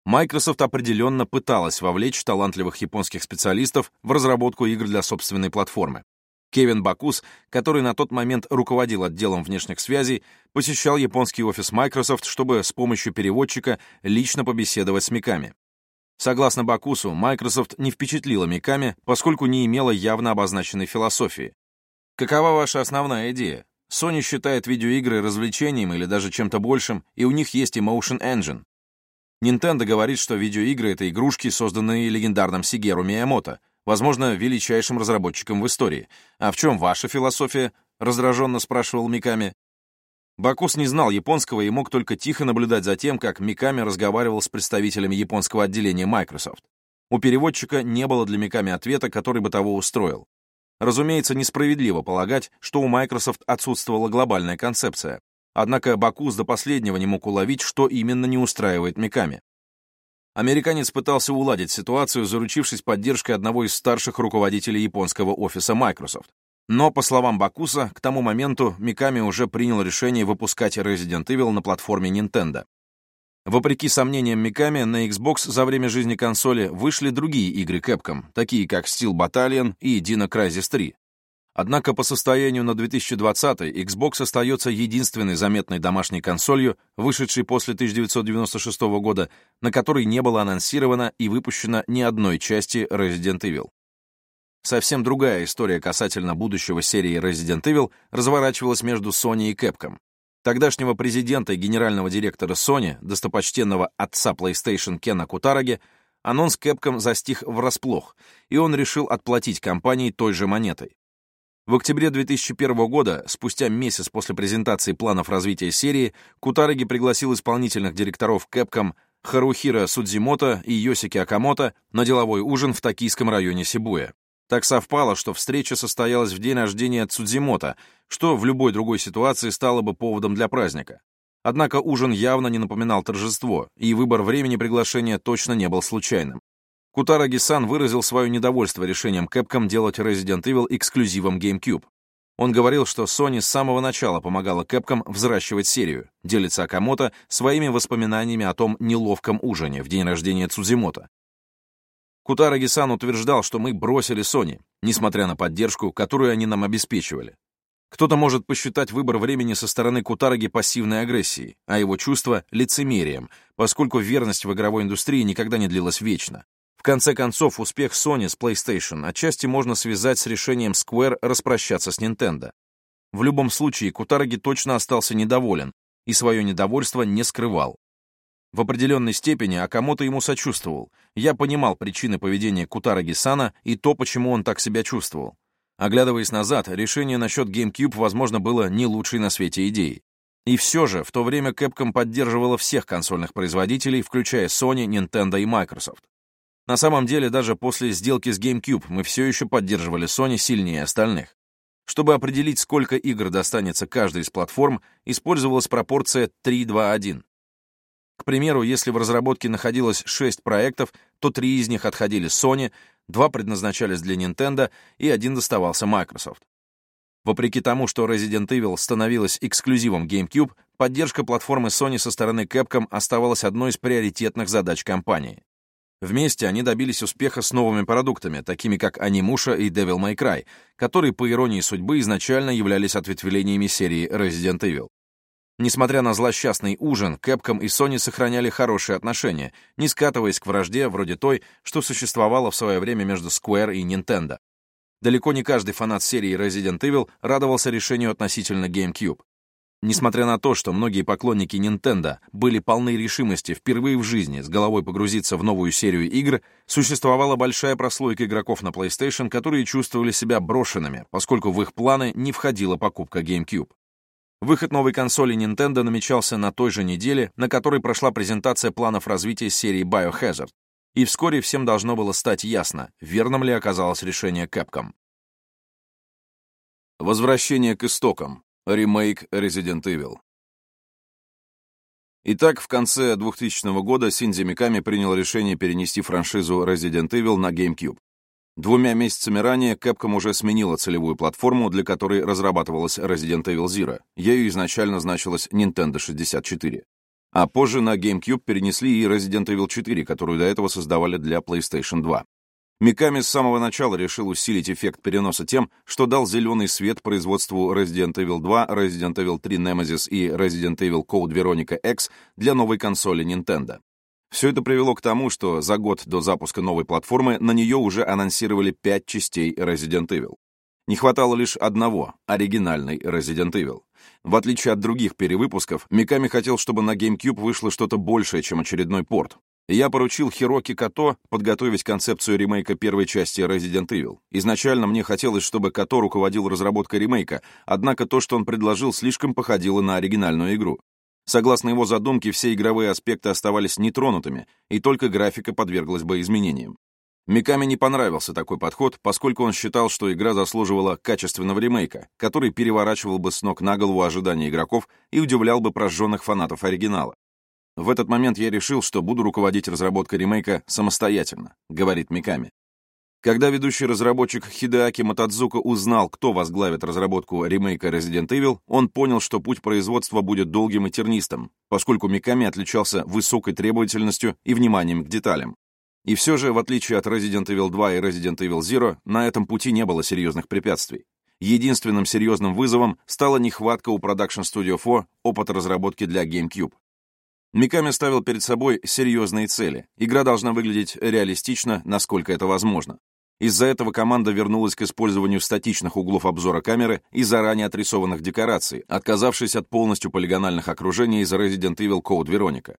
Speaker 1: Microsoft определенно пыталась вовлечь талантливых японских специалистов в разработку игр для собственной платформы. Кевин Бакус, который на тот момент руководил отделом внешних связей, посещал японский офис Microsoft, чтобы с помощью переводчика лично побеседовать с Миками. Согласно Бакусу, Microsoft не впечатлила Миками, поскольку не имела явно обозначенной философии. Какова ваша основная идея? Sony считает видеоигры развлечением или даже чем-то большим, и у них есть Emotion Engine. Nintendo говорит, что видеоигры — это игрушки, созданные легендарным Сигеру Миямото, возможно, величайшим разработчиком в истории. А в чем ваша философия? — раздраженно спрашивал Миками. Бакус не знал японского и мог только тихо наблюдать за тем, как Миками разговаривал с представителями японского отделения Microsoft. У переводчика не было для Миками ответа, который бы того устроил. Разумеется, несправедливо полагать, что у Microsoft отсутствовала глобальная концепция. Однако Бакус до последнего не мог уловить, что именно не устраивает Миками. Американец пытался уладить ситуацию, заручившись поддержкой одного из старших руководителей японского офиса Microsoft. Но, по словам Бакуса, к тому моменту Миками уже принял решение выпускать Resident Evil на платформе Nintendo. Вопреки сомнениям Миками, на Xbox за время жизни консоли вышли другие игры Capcom, такие как Steel Battalion и Dino Crisis 3. Однако по состоянию на 2020 Xbox остается единственной заметной домашней консолью, вышедшей после 1996 года, на которой не было анонсировано и выпущено ни одной части Resident Evil. Совсем другая история касательно будущего серии Resident Evil разворачивалась между Sony и Capcom. Тогдашнего президента и генерального директора Sony, достопочтенного отца PlayStation Кена Кутараги, анонс Capcom застиг врасплох, и он решил отплатить компании той же монетой. В октябре 2001 года, спустя месяц после презентации планов развития серии, Кутараги пригласил исполнительных директоров Capcom Харухира Судзимото и Йосики Акамото на деловой ужин в токийском районе Сибуя. Так совпало, что встреча состоялась в день рождения Цудзимота, что в любой другой ситуации стало бы поводом для праздника. Однако ужин явно не напоминал торжество, и выбор времени приглашения точно не был случайным. Кутара Гисан выразил свое недовольство решением Capcom делать Resident Evil эксклюзивом GameCube. Он говорил, что Sony с самого начала помогала Capcom взращивать серию, делится Акамото своими воспоминаниями о том неловком ужине в день рождения Цузимота, Кутараги-сан утверждал, что мы бросили Sony, несмотря на поддержку, которую они нам обеспечивали. Кто-то может посчитать выбор времени со стороны Кутараги пассивной агрессией, а его чувства — лицемерием, поскольку верность в игровой индустрии никогда не длилась вечно. В конце концов, успех Sony с PlayStation отчасти можно связать с решением Square распрощаться с Nintendo. В любом случае, Кутараги точно остался недоволен и свое недовольство не скрывал. В определенной степени Акамото ему сочувствовал. Я понимал причины поведения Кутараги Сана и то, почему он так себя чувствовал. Оглядываясь назад, решение насчет GameCube, возможно, было не лучшей на свете идеей. И все же, в то время Capcom поддерживала всех консольных производителей, включая Sony, Nintendo и Microsoft. На самом деле, даже после сделки с GameCube мы все еще поддерживали Sony сильнее остальных. Чтобы определить, сколько игр достанется каждой из платформ, использовалась пропорция 3-2-1. К примеру, если в разработке находилось 6 проектов, то три из них отходили Sony, два предназначались для Nintendo и один доставался Microsoft. Вопреки тому, что Resident Evil становилась эксклюзивом GameCube, поддержка платформы Sony со стороны Capcom оставалась одной из приоритетных задач компании. Вместе они добились успеха с новыми продуктами, такими как Animusha и Devil May Cry, которые, по иронии судьбы, изначально являлись ответвлениями серии Resident Evil. Несмотря на злосчастный ужин, Capcom и Sony сохраняли хорошие отношения, не скатываясь к вражде вроде той, что существовала в свое время между Square и Nintendo. Далеко не каждый фанат серии Resident Evil радовался решению относительно GameCube. Несмотря на то, что многие поклонники Nintendo были полны решимости впервые в жизни с головой погрузиться в новую серию игр, существовала большая прослойка игроков на PlayStation, которые чувствовали себя брошенными, поскольку в их планы не входила покупка GameCube. Выход новой консоли Nintendo намечался на той же неделе, на которой прошла презентация планов развития серии Biohazard, и вскоре всем должно было стать ясно, верным ли оказалось решение Capcom. Возвращение к истокам. Ремейк Resident Evil. Итак, в конце 2000 года Синдзи Миками принял решение перенести франшизу Resident Evil на GameCube. Двумя месяцами ранее Capcom уже сменила целевую платформу, для которой разрабатывалась Resident Evil Zero. Ею изначально значилась Nintendo 64. А позже на GameCube перенесли и Resident Evil 4, которую до этого создавали для PlayStation 2. Миками с самого начала решил усилить эффект переноса тем, что дал зеленый свет производству Resident Evil 2, Resident Evil 3 Nemesis и Resident Evil Code Veronica X для новой консоли Nintendo. Все это привело к тому, что за год до запуска новой платформы на нее уже анонсировали пять частей Resident Evil. Не хватало лишь одного — оригинальной Resident Evil. В отличие от других перевыпусков, Миками хотел, чтобы на GameCube вышло что-то большее, чем очередной порт я поручил Хироки Като подготовить концепцию ремейка первой части Resident Evil. Изначально мне хотелось, чтобы Като руководил разработкой ремейка, однако то, что он предложил, слишком походило на оригинальную игру. Согласно его задумке, все игровые аспекты оставались нетронутыми, и только графика подверглась бы изменениям. Миками не понравился такой подход, поскольку он считал, что игра заслуживала качественного ремейка, который переворачивал бы с ног на голову ожидания игроков и удивлял бы прожженных фанатов оригинала. В этот момент я решил, что буду руководить разработкой ремейка самостоятельно, говорит Миками. Когда ведущий разработчик Хидеаки Матадзука узнал, кто возглавит разработку ремейка Resident Evil, он понял, что путь производства будет долгим и тернистым, поскольку Миками отличался высокой требовательностью и вниманием к деталям. И все же, в отличие от Resident Evil 2 и Resident Evil Zero, на этом пути не было серьезных препятствий. Единственным серьезным вызовом стала нехватка у Production Studio 4 опыта разработки для GameCube. Миками ставил перед собой серьезные цели. Игра должна выглядеть реалистично, насколько это возможно. Из-за этого команда вернулась к использованию статичных углов обзора камеры и заранее отрисованных декораций, отказавшись от полностью полигональных окружений из Resident Evil Code Veronica.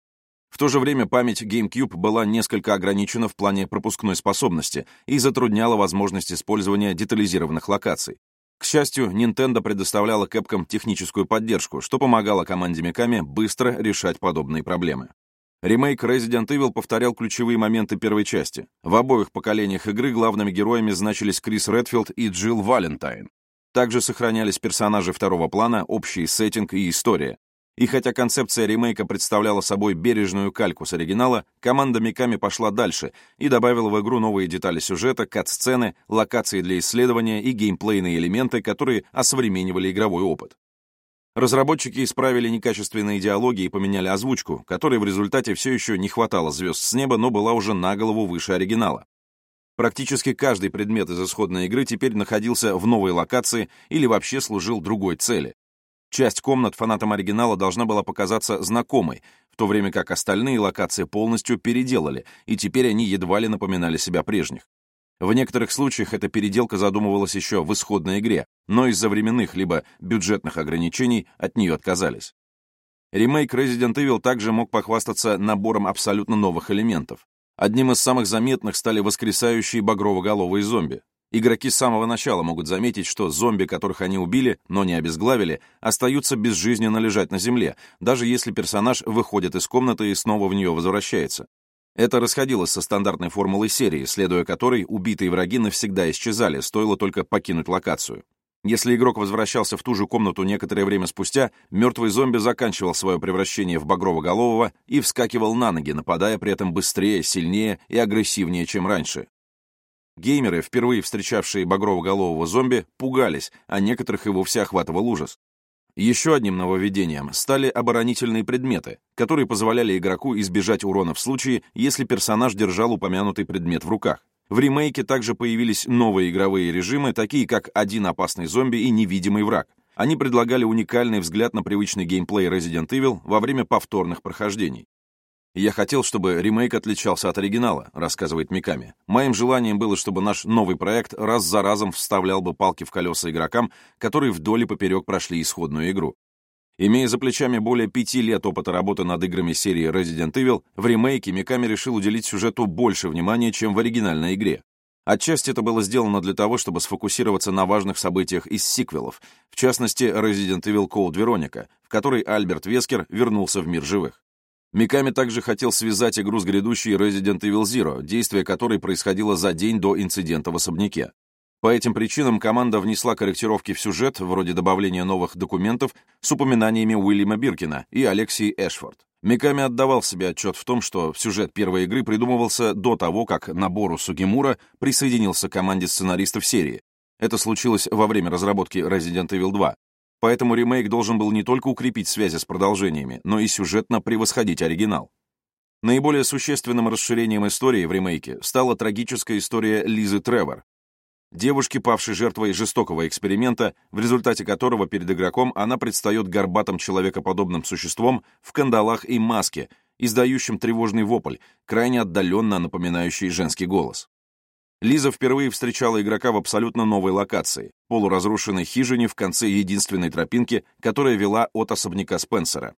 Speaker 1: В то же время память GameCube была несколько ограничена в плане пропускной способности и затрудняла возможность использования детализированных локаций. К счастью, Nintendo предоставляла Capcom техническую поддержку, что помогало команде Миками быстро решать подобные проблемы. Ремейк Resident Evil повторял ключевые моменты первой части. В обоих поколениях игры главными героями значились Крис Редфилд и Джилл Валентайн. Также сохранялись персонажи второго плана, общий сеттинг и история. И хотя концепция ремейка представляла собой бережную кальку с оригинала, команда Миками пошла дальше и добавила в игру новые детали сюжета, кат-сцены, локации для исследования и геймплейные элементы, которые осовременивали игровой опыт. Разработчики исправили некачественные диалоги и поменяли озвучку, которой в результате все еще не хватало звезд с неба, но была уже на голову выше оригинала. Практически каждый предмет из исходной игры теперь находился в новой локации или вообще служил другой цели. Часть комнат фанатам оригинала должна была показаться знакомой, в то время как остальные локации полностью переделали, и теперь они едва ли напоминали себя прежних. В некоторых случаях эта переделка задумывалась еще в исходной игре, но из-за временных либо бюджетных ограничений от нее отказались. Ремейк Resident Evil также мог похвастаться набором абсолютно новых элементов. Одним из самых заметных стали воскресающие багрово-головые зомби. Игроки с самого начала могут заметить, что зомби, которых они убили, но не обезглавили, остаются безжизненно лежать на земле, даже если персонаж выходит из комнаты и снова в нее возвращается. Это расходилось со стандартной формулой серии, следуя которой убитые враги навсегда исчезали, стоило только покинуть локацию. Если игрок возвращался в ту же комнату некоторое время спустя, мертвый зомби заканчивал свое превращение в багрово-голового и вскакивал на ноги, нападая при этом быстрее, сильнее и агрессивнее, чем раньше. Геймеры, впервые встречавшие багрово-голового зомби, пугались, а некоторых и вовсе охватывал ужас. Еще одним нововведением стали оборонительные предметы, которые позволяли игроку избежать урона в случае, если персонаж держал упомянутый предмет в руках. В ремейке также появились новые игровые режимы, такие как «Один опасный зомби» и «Невидимый враг». Они предлагали уникальный взгляд на привычный геймплей Resident Evil во время повторных прохождений. «Я хотел, чтобы ремейк отличался от оригинала», — рассказывает Миками. «Моим желанием было, чтобы наш новый проект раз за разом вставлял бы палки в колеса игрокам, которые вдоль и поперек прошли исходную игру. Имея за плечами более пяти лет опыта работы над играми серии Resident Evil, в ремейке Миками решил уделить сюжету больше внимания, чем в оригинальной игре. Отчасти это было сделано для того, чтобы сфокусироваться на важных событиях из сиквелов, в частности, Resident Evil Code Veronica, в которой Альберт Вескер вернулся в мир живых. Миками также хотел связать игру с грядущей Resident Evil Zero, действие которой происходило за день до инцидента в особняке. По этим причинам команда внесла корректировки в сюжет, вроде добавления новых документов с упоминаниями Уильяма Биркина и Алексии Эшфорд. Миками отдавал себе отчет в том, что сюжет первой игры придумывался до того, как Набору Сугимура присоединился к команде сценаристов серии. Это случилось во время разработки Resident Evil 2. Поэтому ремейк должен был не только укрепить связи с продолжениями, но и сюжетно превосходить оригинал. Наиболее существенным расширением истории в ремейке стала трагическая история Лизы Тревор, девушки, павшей жертвой жестокого эксперимента, в результате которого перед игроком она предстает горбатым человекоподобным существом в кандалах и маске, издающим тревожный вопль, крайне отдаленно напоминающий женский голос. Лиза впервые встречала игрока в абсолютно новой локации, полуразрушенной хижине в конце единственной тропинки, которая вела от особняка Спенсера.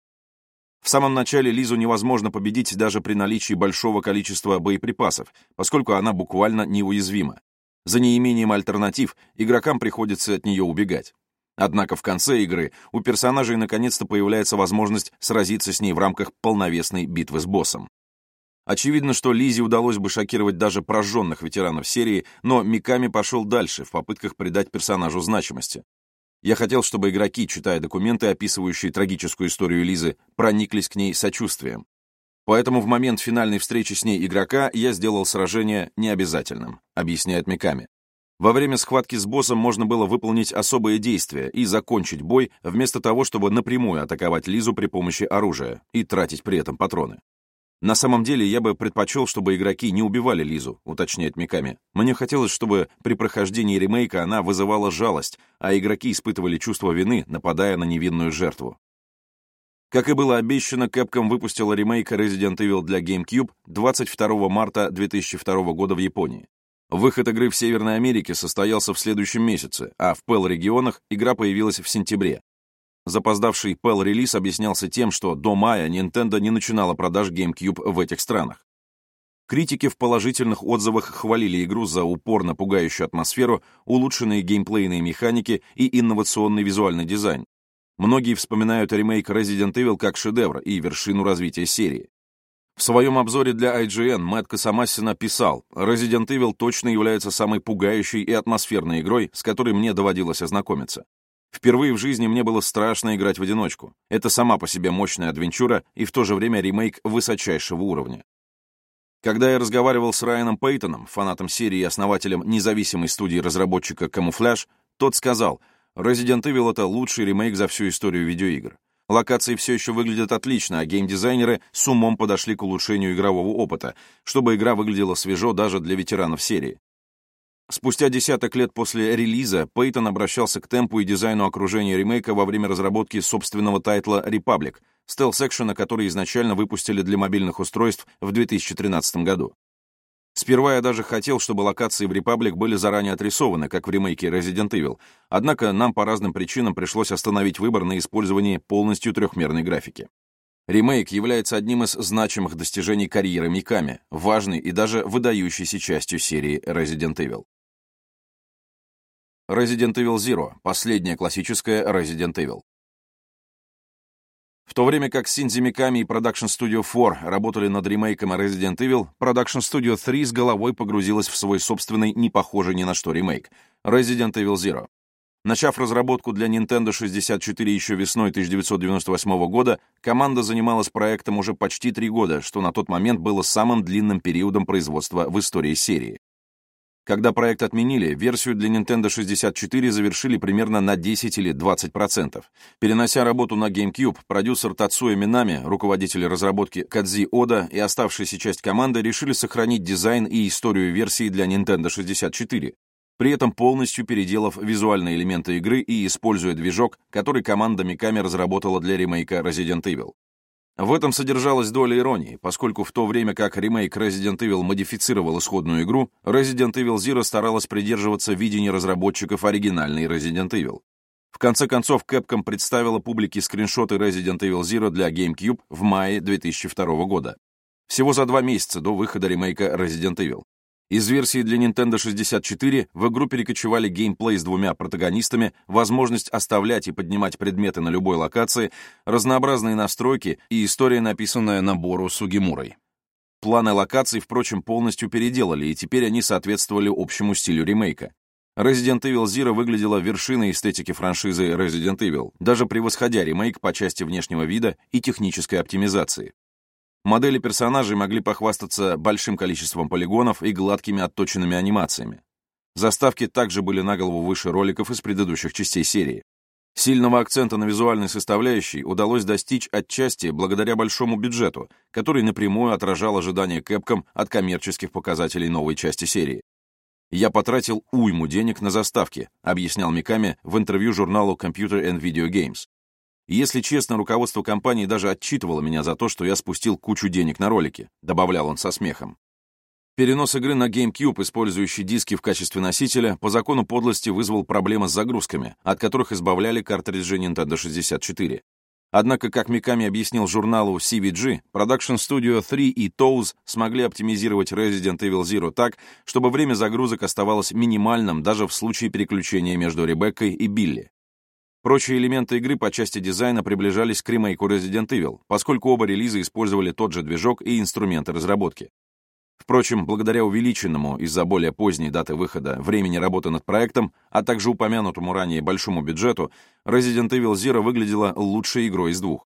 Speaker 1: В самом начале Лизу невозможно победить даже при наличии большого количества боеприпасов, поскольку она буквально неуязвима. За неимением альтернатив игрокам приходится от нее убегать. Однако в конце игры у персонажей наконец-то появляется возможность сразиться с ней в рамках полновесной битвы с боссом. Очевидно, что Лизе удалось бы шокировать даже прожженных ветеранов серии, но Миками пошел дальше в попытках придать персонажу значимости. Я хотел, чтобы игроки, читая документы, описывающие трагическую историю Лизы, прониклись к ней сочувствием. Поэтому в момент финальной встречи с ней игрока я сделал сражение необязательным, объясняет Миками. Во время схватки с боссом можно было выполнить особые действия и закончить бой, вместо того, чтобы напрямую атаковать Лизу при помощи оружия и тратить при этом патроны. На самом деле, я бы предпочел, чтобы игроки не убивали Лизу, уточняет Миками. Мне хотелось, чтобы при прохождении ремейка она вызывала жалость, а игроки испытывали чувство вины, нападая на невинную жертву. Как и было обещано, Capcom выпустила ремейк Resident Evil для GameCube 22 марта 2002 года в Японии. Выход игры в Северной Америке состоялся в следующем месяце, а в PAL-регионах игра появилась в сентябре. Запоздавший PAL-релиз объяснялся тем, что до мая Nintendo не начинала продаж GameCube в этих странах. Критики в положительных отзывах хвалили игру за упорно пугающую атмосферу, улучшенные геймплейные механики и инновационный визуальный дизайн, Многие вспоминают ремейк Resident Evil как шедевр и вершину развития серии. В своем обзоре для IGN Мэтт Касамассина писал, Resident Evil точно является самой пугающей и атмосферной игрой, с которой мне доводилось ознакомиться. Впервые в жизни мне было страшно играть в одиночку. Это сама по себе мощная адвенчура и в то же время ремейк высочайшего уровня. Когда я разговаривал с Райаном Пейтоном, фанатом серии и основателем независимой студии разработчика «Камуфляж», тот сказал — Resident Evil — это лучший ремейк за всю историю видеоигр. Локации все еще выглядят отлично, а геймдизайнеры с умом подошли к улучшению игрового опыта, чтобы игра выглядела свежо даже для ветеранов серии. Спустя десяток лет после релиза Пейтон обращался к темпу и дизайну окружения ремейка во время разработки собственного тайтла Republic, стелс-экшена, который изначально выпустили для мобильных устройств в 2013 году. Сперва я даже хотел, чтобы локации в Republic были заранее отрисованы, как в ремейке Resident Evil, однако нам по разным причинам пришлось остановить выбор на использовании полностью трехмерной графики. Ремейк является одним из значимых достижений карьеры Миками, важной и даже выдающейся частью серии Resident Evil. Resident Evil Zero — последняя классическая Resident Evil. В то время как Синдзи Миками и Production Studio 4 работали над ремейком Resident Evil, Production Studio 3 с головой погрузилась в свой собственный, не похожий ни на что ремейк — Resident Evil Zero. Начав разработку для Nintendo 64 еще весной 1998 года, команда занималась проектом уже почти три года, что на тот момент было самым длинным периодом производства в истории серии. Когда проект отменили, версию для Nintendo 64 завершили примерно на 10 или 20%. Перенося работу на GameCube, продюсер Тацуя Минами, руководитель разработки Кадзи Ода и оставшаяся часть команды решили сохранить дизайн и историю версии для Nintendo 64, при этом полностью переделав визуальные элементы игры и используя движок, который команда Mikami разработала для ремейка Resident Evil. В этом содержалась доля иронии, поскольку в то время как ремейк Resident Evil модифицировал исходную игру, Resident Evil Zero старалась придерживаться видения разработчиков оригинальной Resident Evil. В конце концов, Capcom представила публике скриншоты Resident Evil Zero для GameCube в мае 2002 года. Всего за два месяца до выхода ремейка Resident Evil. Из версии для Nintendo 64 в игру перекочевали геймплей с двумя протагонистами, возможность оставлять и поднимать предметы на любой локации, разнообразные настройки и история, написанная набору Сугимурой. Планы локаций, впрочем, полностью переделали, и теперь они соответствовали общему стилю ремейка. Resident Evil Zero выглядела вершиной эстетики франшизы Resident Evil, даже превосходя ремейк по части внешнего вида и технической оптимизации. Модели персонажей могли похвастаться большим количеством полигонов и гладкими отточенными анимациями. Заставки также были на голову выше роликов из предыдущих частей серии. Сильного акцента на визуальной составляющей удалось достичь отчасти благодаря большому бюджету, который напрямую отражал ожидания Capcom от коммерческих показателей новой части серии. «Я потратил уйму денег на заставки», объяснял Миками в интервью журналу Computer and Video Games. «Если честно, руководство компании даже отчитывало меня за то, что я спустил кучу денег на ролики», добавлял он со смехом. Перенос игры на GameCube, использующий диски в качестве носителя, по закону подлости вызвал проблемы с загрузками, от которых избавляли картриджи Nintendo 64. Однако, как Миками объяснил журналу CVG, Production Studio 3 и Toes смогли оптимизировать Resident Evil Zero так, чтобы время загрузок оставалось минимальным даже в случае переключения между Ребеккой и Билли. Прочие элементы игры по части дизайна приближались к ремейку Resident Evil, поскольку оба релиза использовали тот же движок и инструменты разработки. Впрочем, благодаря увеличенному из-за более поздней даты выхода времени работы над проектом, а также упомянутому ранее большому бюджету, Resident Evil Zero выглядела лучшей игрой из двух.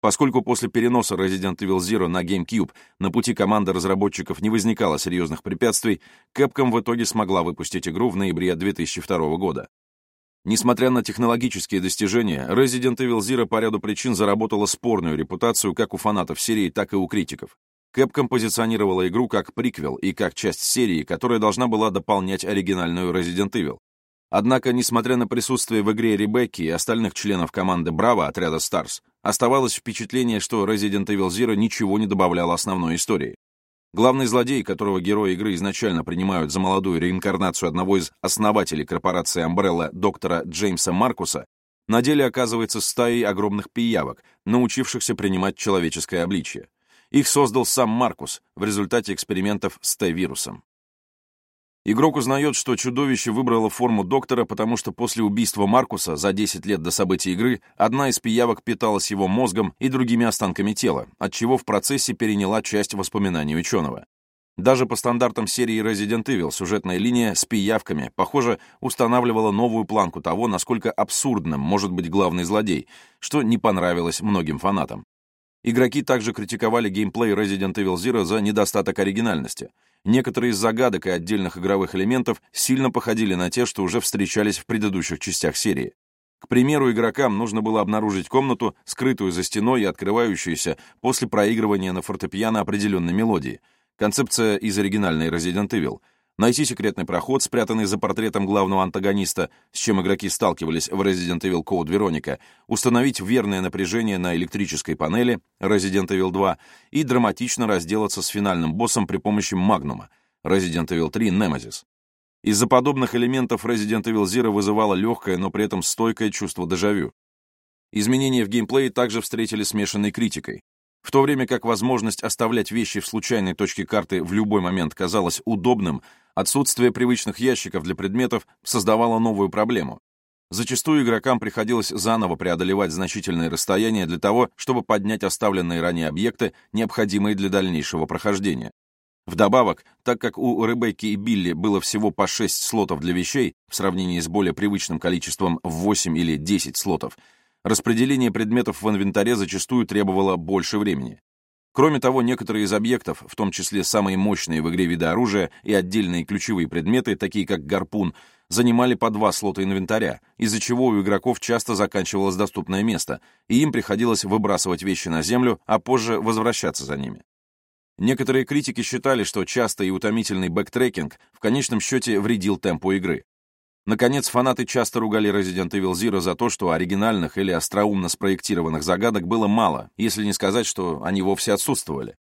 Speaker 1: Поскольку после переноса Resident Evil Zero на GameCube на пути команды разработчиков не возникало серьезных препятствий, Capcom в итоге смогла выпустить игру в ноябре 2002 года. Несмотря на технологические достижения, Resident Evil Zero по ряду причин заработала спорную репутацию как у фанатов серии, так и у критиков. Capcom позиционировала игру как приквел и как часть серии, которая должна была дополнять оригинальную Resident Evil. Однако, несмотря на присутствие в игре Ребекки и остальных членов команды Браво отряда Stars, оставалось впечатление, что Resident Evil Zero ничего не добавлял основной истории. Главный злодей, которого герои игры изначально принимают за молодую реинкарнацию одного из основателей корпорации Umbrella доктора Джеймса Маркуса, на деле оказывается стаей огромных пиявок, научившихся принимать человеческое обличие. Их создал сам Маркус в результате экспериментов с Т-вирусом. Игрок узнает, что чудовище выбрало форму доктора, потому что после убийства Маркуса за 10 лет до событий игры одна из пиявок питалась его мозгом и другими останками тела, отчего в процессе переняла часть воспоминаний ученого. Даже по стандартам серии Resident Evil сюжетная линия с пиявками, похоже, устанавливала новую планку того, насколько абсурдным может быть главный злодей, что не понравилось многим фанатам. Игроки также критиковали геймплей Resident Evil Zero за недостаток оригинальности. Некоторые из загадок и отдельных игровых элементов сильно походили на те, что уже встречались в предыдущих частях серии. К примеру, игрокам нужно было обнаружить комнату, скрытую за стеной и открывающуюся после проигрывания на фортепиано определенной мелодии. Концепция из оригинальной Resident Evil — найти секретный проход, спрятанный за портретом главного антагониста, с чем игроки сталкивались в Resident Evil Code Veronica, установить верное напряжение на электрической панели Resident Evil 2 и драматично разделаться с финальным боссом при помощи Магнума Resident Evil 3 Nemesis. Из-за подобных элементов Resident Evil Zero вызывало легкое, но при этом стойкое чувство дежавю. Изменения в геймплее также встретили смешанной критикой. В то время как возможность оставлять вещи в случайной точке карты в любой момент казалась удобным, отсутствие привычных ящиков для предметов создавало новую проблему. Зачастую игрокам приходилось заново преодолевать значительные расстояния для того, чтобы поднять оставленные ранее объекты, необходимые для дальнейшего прохождения. Вдобавок, так как у Ребекки и Билли было всего по 6 слотов для вещей, в сравнении с более привычным количеством в 8 или 10 слотов, распределение предметов в инвентаре зачастую требовало больше времени. Кроме того, некоторые из объектов, в том числе самые мощные в игре виды оружия и отдельные ключевые предметы, такие как гарпун, занимали по два слота инвентаря, из-за чего у игроков часто заканчивалось доступное место, и им приходилось выбрасывать вещи на землю, а позже возвращаться за ними. Некоторые критики считали, что частый и утомительный backtracking в конечном счете вредил темпу игры. Наконец, фанаты часто ругали Resident Evil Zero за то, что оригинальных или остроумно спроектированных загадок было мало, если не сказать, что они вовсе отсутствовали.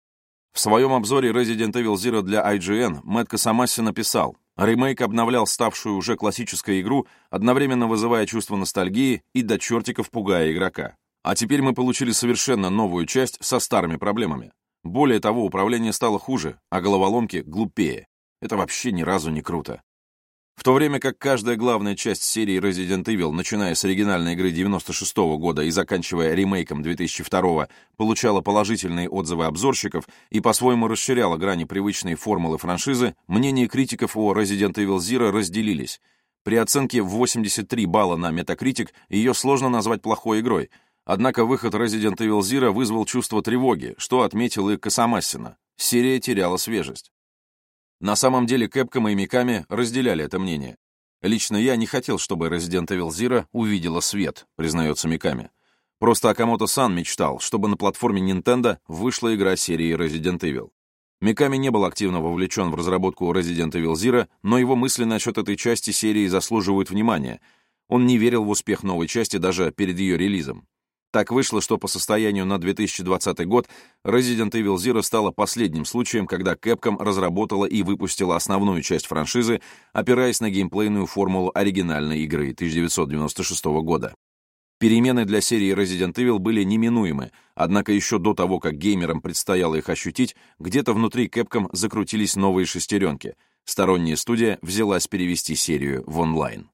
Speaker 1: В своем обзоре Resident Evil Zero для IGN Мэтт Косамасси написал, Ремейк обновлял ставшую уже классической игру, одновременно вызывая чувство ностальгии и до чертиков пугая игрока. А теперь мы получили совершенно новую часть со старыми проблемами. Более того, управление стало хуже, а головоломки — глупее. Это вообще ни разу не круто. В то время как каждая главная часть серии Resident Evil, начиная с оригинальной игры 96 -го года и заканчивая ремейком 2002 получала положительные отзывы обзорщиков и по-своему расширяла грани привычной формулы франшизы, мнения критиков о Resident Evil Zero разделились. При оценке в 83 балла на Metacritic ее сложно назвать плохой игрой, однако выход Resident Evil Zero вызвал чувство тревоги, что отметил и Касамассина. Серия теряла свежесть. На самом деле Capcom и Mikami разделяли это мнение. Лично я не хотел, чтобы Resident Evil Zero увидела свет, признается Миками. Просто Акамото-сан мечтал, чтобы на платформе Nintendo вышла игра серии Resident Evil. Миками не был активно вовлечен в разработку Resident Evil Zero, но его мысли насчет этой части серии заслуживают внимания. Он не верил в успех новой части даже перед ее релизом. Так вышло, что по состоянию на 2020 год Resident Evil Zero стала последним случаем, когда Capcom разработала и выпустила основную часть франшизы, опираясь на геймплейную формулу оригинальной игры 1996 года. Перемены для серии Resident Evil были неминуемы, однако еще до того, как геймерам предстояло их ощутить, где-то внутри Capcom закрутились новые шестеренки. Сторонняя студия взялась перевести серию в онлайн.